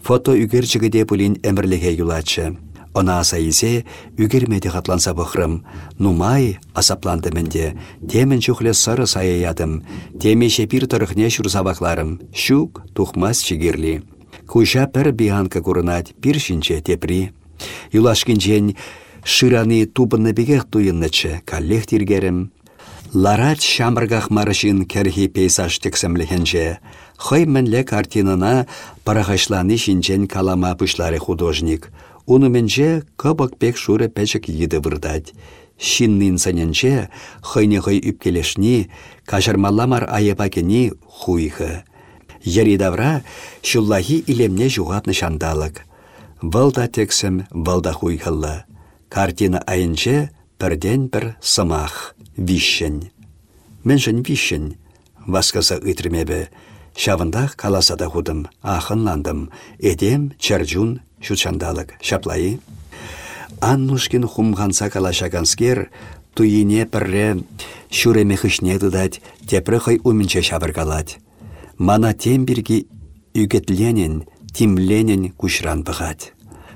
Фото үгерчігіде бұлін әмірліге юлачы. Она аса исе үгермеде хатланса бұқрым. Нумай асапланды мінде. Темін жүхле сыры саяядым. Темеше пир тұрықне шурсабақларым. Шук тухмас чигерли. Куша пір бианка курынат, пир шинче тепри. Юлашкинчен шыраны тупынны бегех туйыннычы, каллех тиргерім. Ларат шамыргах марышын керхи пейсаж тексемлехенже. Хой мінле картинына парахашланы шинчен калама пышлары художник. Унуменче кыбык пек шуре пәчік еді вырдать. Шиннин саненче хойне хой үпкелешни, кажармаламар айепакені хуйхы. Яридавра шуллахи илемне жуғатны шандалык. Валда тексім валда хуйхылы. Картина айынче пірден бір сымах, вишшен. Меншін вишшен, васкаса үйтірмебі. Шавындақ каласада худым, ахынландым. Эдем, чарджун, шучандалык. Шаплайы. Аннушкин хумғанса калашаганскер, туйине пірре шуреме хышне дудать, тепрі хой умінче шабыргалать. Мана тембіргі үгетленен, тимленен күшран бұғад.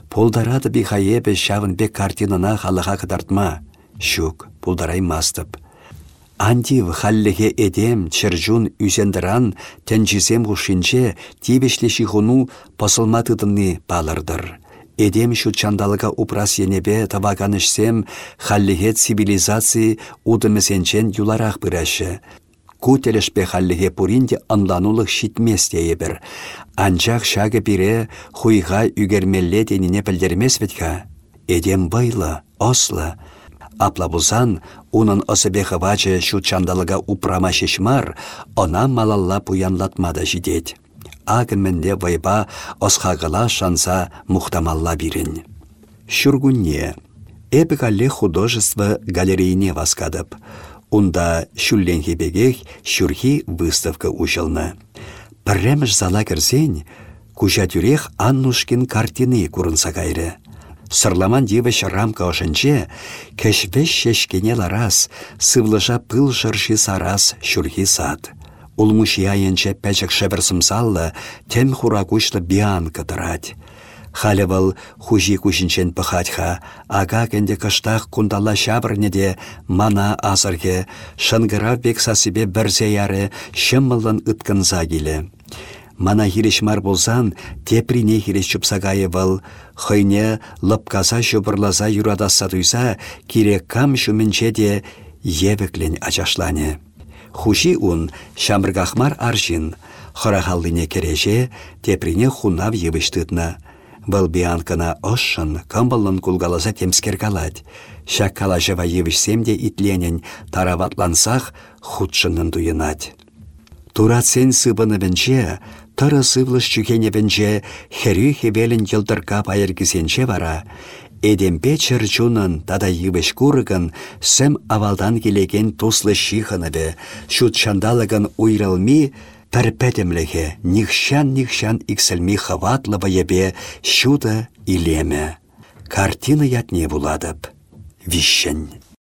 Полдарады би хайебе шавын бек картинына халыға кыдартма. Шук, пулдарай мастып. Андив халлеге эдем, чыржун үзендіран, тәнжізем ғушинче, тибешлі шихуну посылматыдыны балырдыр. Эдем шу чандалыға упрас енебе табаганышсем халлеге цивилизации удымесенчен юларақ бірәші. Кутелешпе халлеге пуринде анланулық шитместе ебір. Анчақ шағы бире хуйға үгермелле деніне білдермес ветка. Эдем байлы, ослы, Апла бұзан, унын осыбе хывачы шу чандалыға упрама шешмар, она малалла пуянлатмада жидет. Агымменде вайба осхағыла шанса мұхтамалла бирін. Шүргунне. Эпикалле художество галерейне васкадып. Унда шүлленхе бегех шүрхи выставка ушылны. Пірреміш зала кірсен, кужа тюрех Аннушкин картины курынса кайры. Сырламан дивыш рамка ошынче, кәшвеш шешкене ларас, сывлыша пыл шырши сарас шүрхи сад. Улмуш яйынче пәчік шәбір сымсаллы, тем хура күшлі биан кыдырать. Халі был хужи күшінчен пăхатха, ага кенде кыштақ кундала шабырнеде мана азырге, шынгыра бек сасыбе бірзе яры шыммылын ыткынза. Мана хиреш болсан, теприне хиреш чупсагайы был, хойне лыпказа шубырлаза юрадаса туйса, кире кам шумінче де евеклен ачашлане. Хуши ун шамыргахмар аршин, хырахаллине кереже, теприне хунав евыштытна. Был бианкана ошшын, кулгаласа темскер калать. Шак калажева евішсем де итленен, тараватлансах худшынын. Туратсен сыбыны бінче, Тыры сывлыш чүкенебінче хәрі хебелін елдырға байыргізенче вара, Эдемпе чырчунын тада йывыш курыгын сэм авалдан келеген туслы шихыныбе, шут шандалыгын уйралми, пәрпәтемліге нихшан-нихшан иксілми хаватлы ебе шуды илеме. Картина ятне буладып. Вишшен.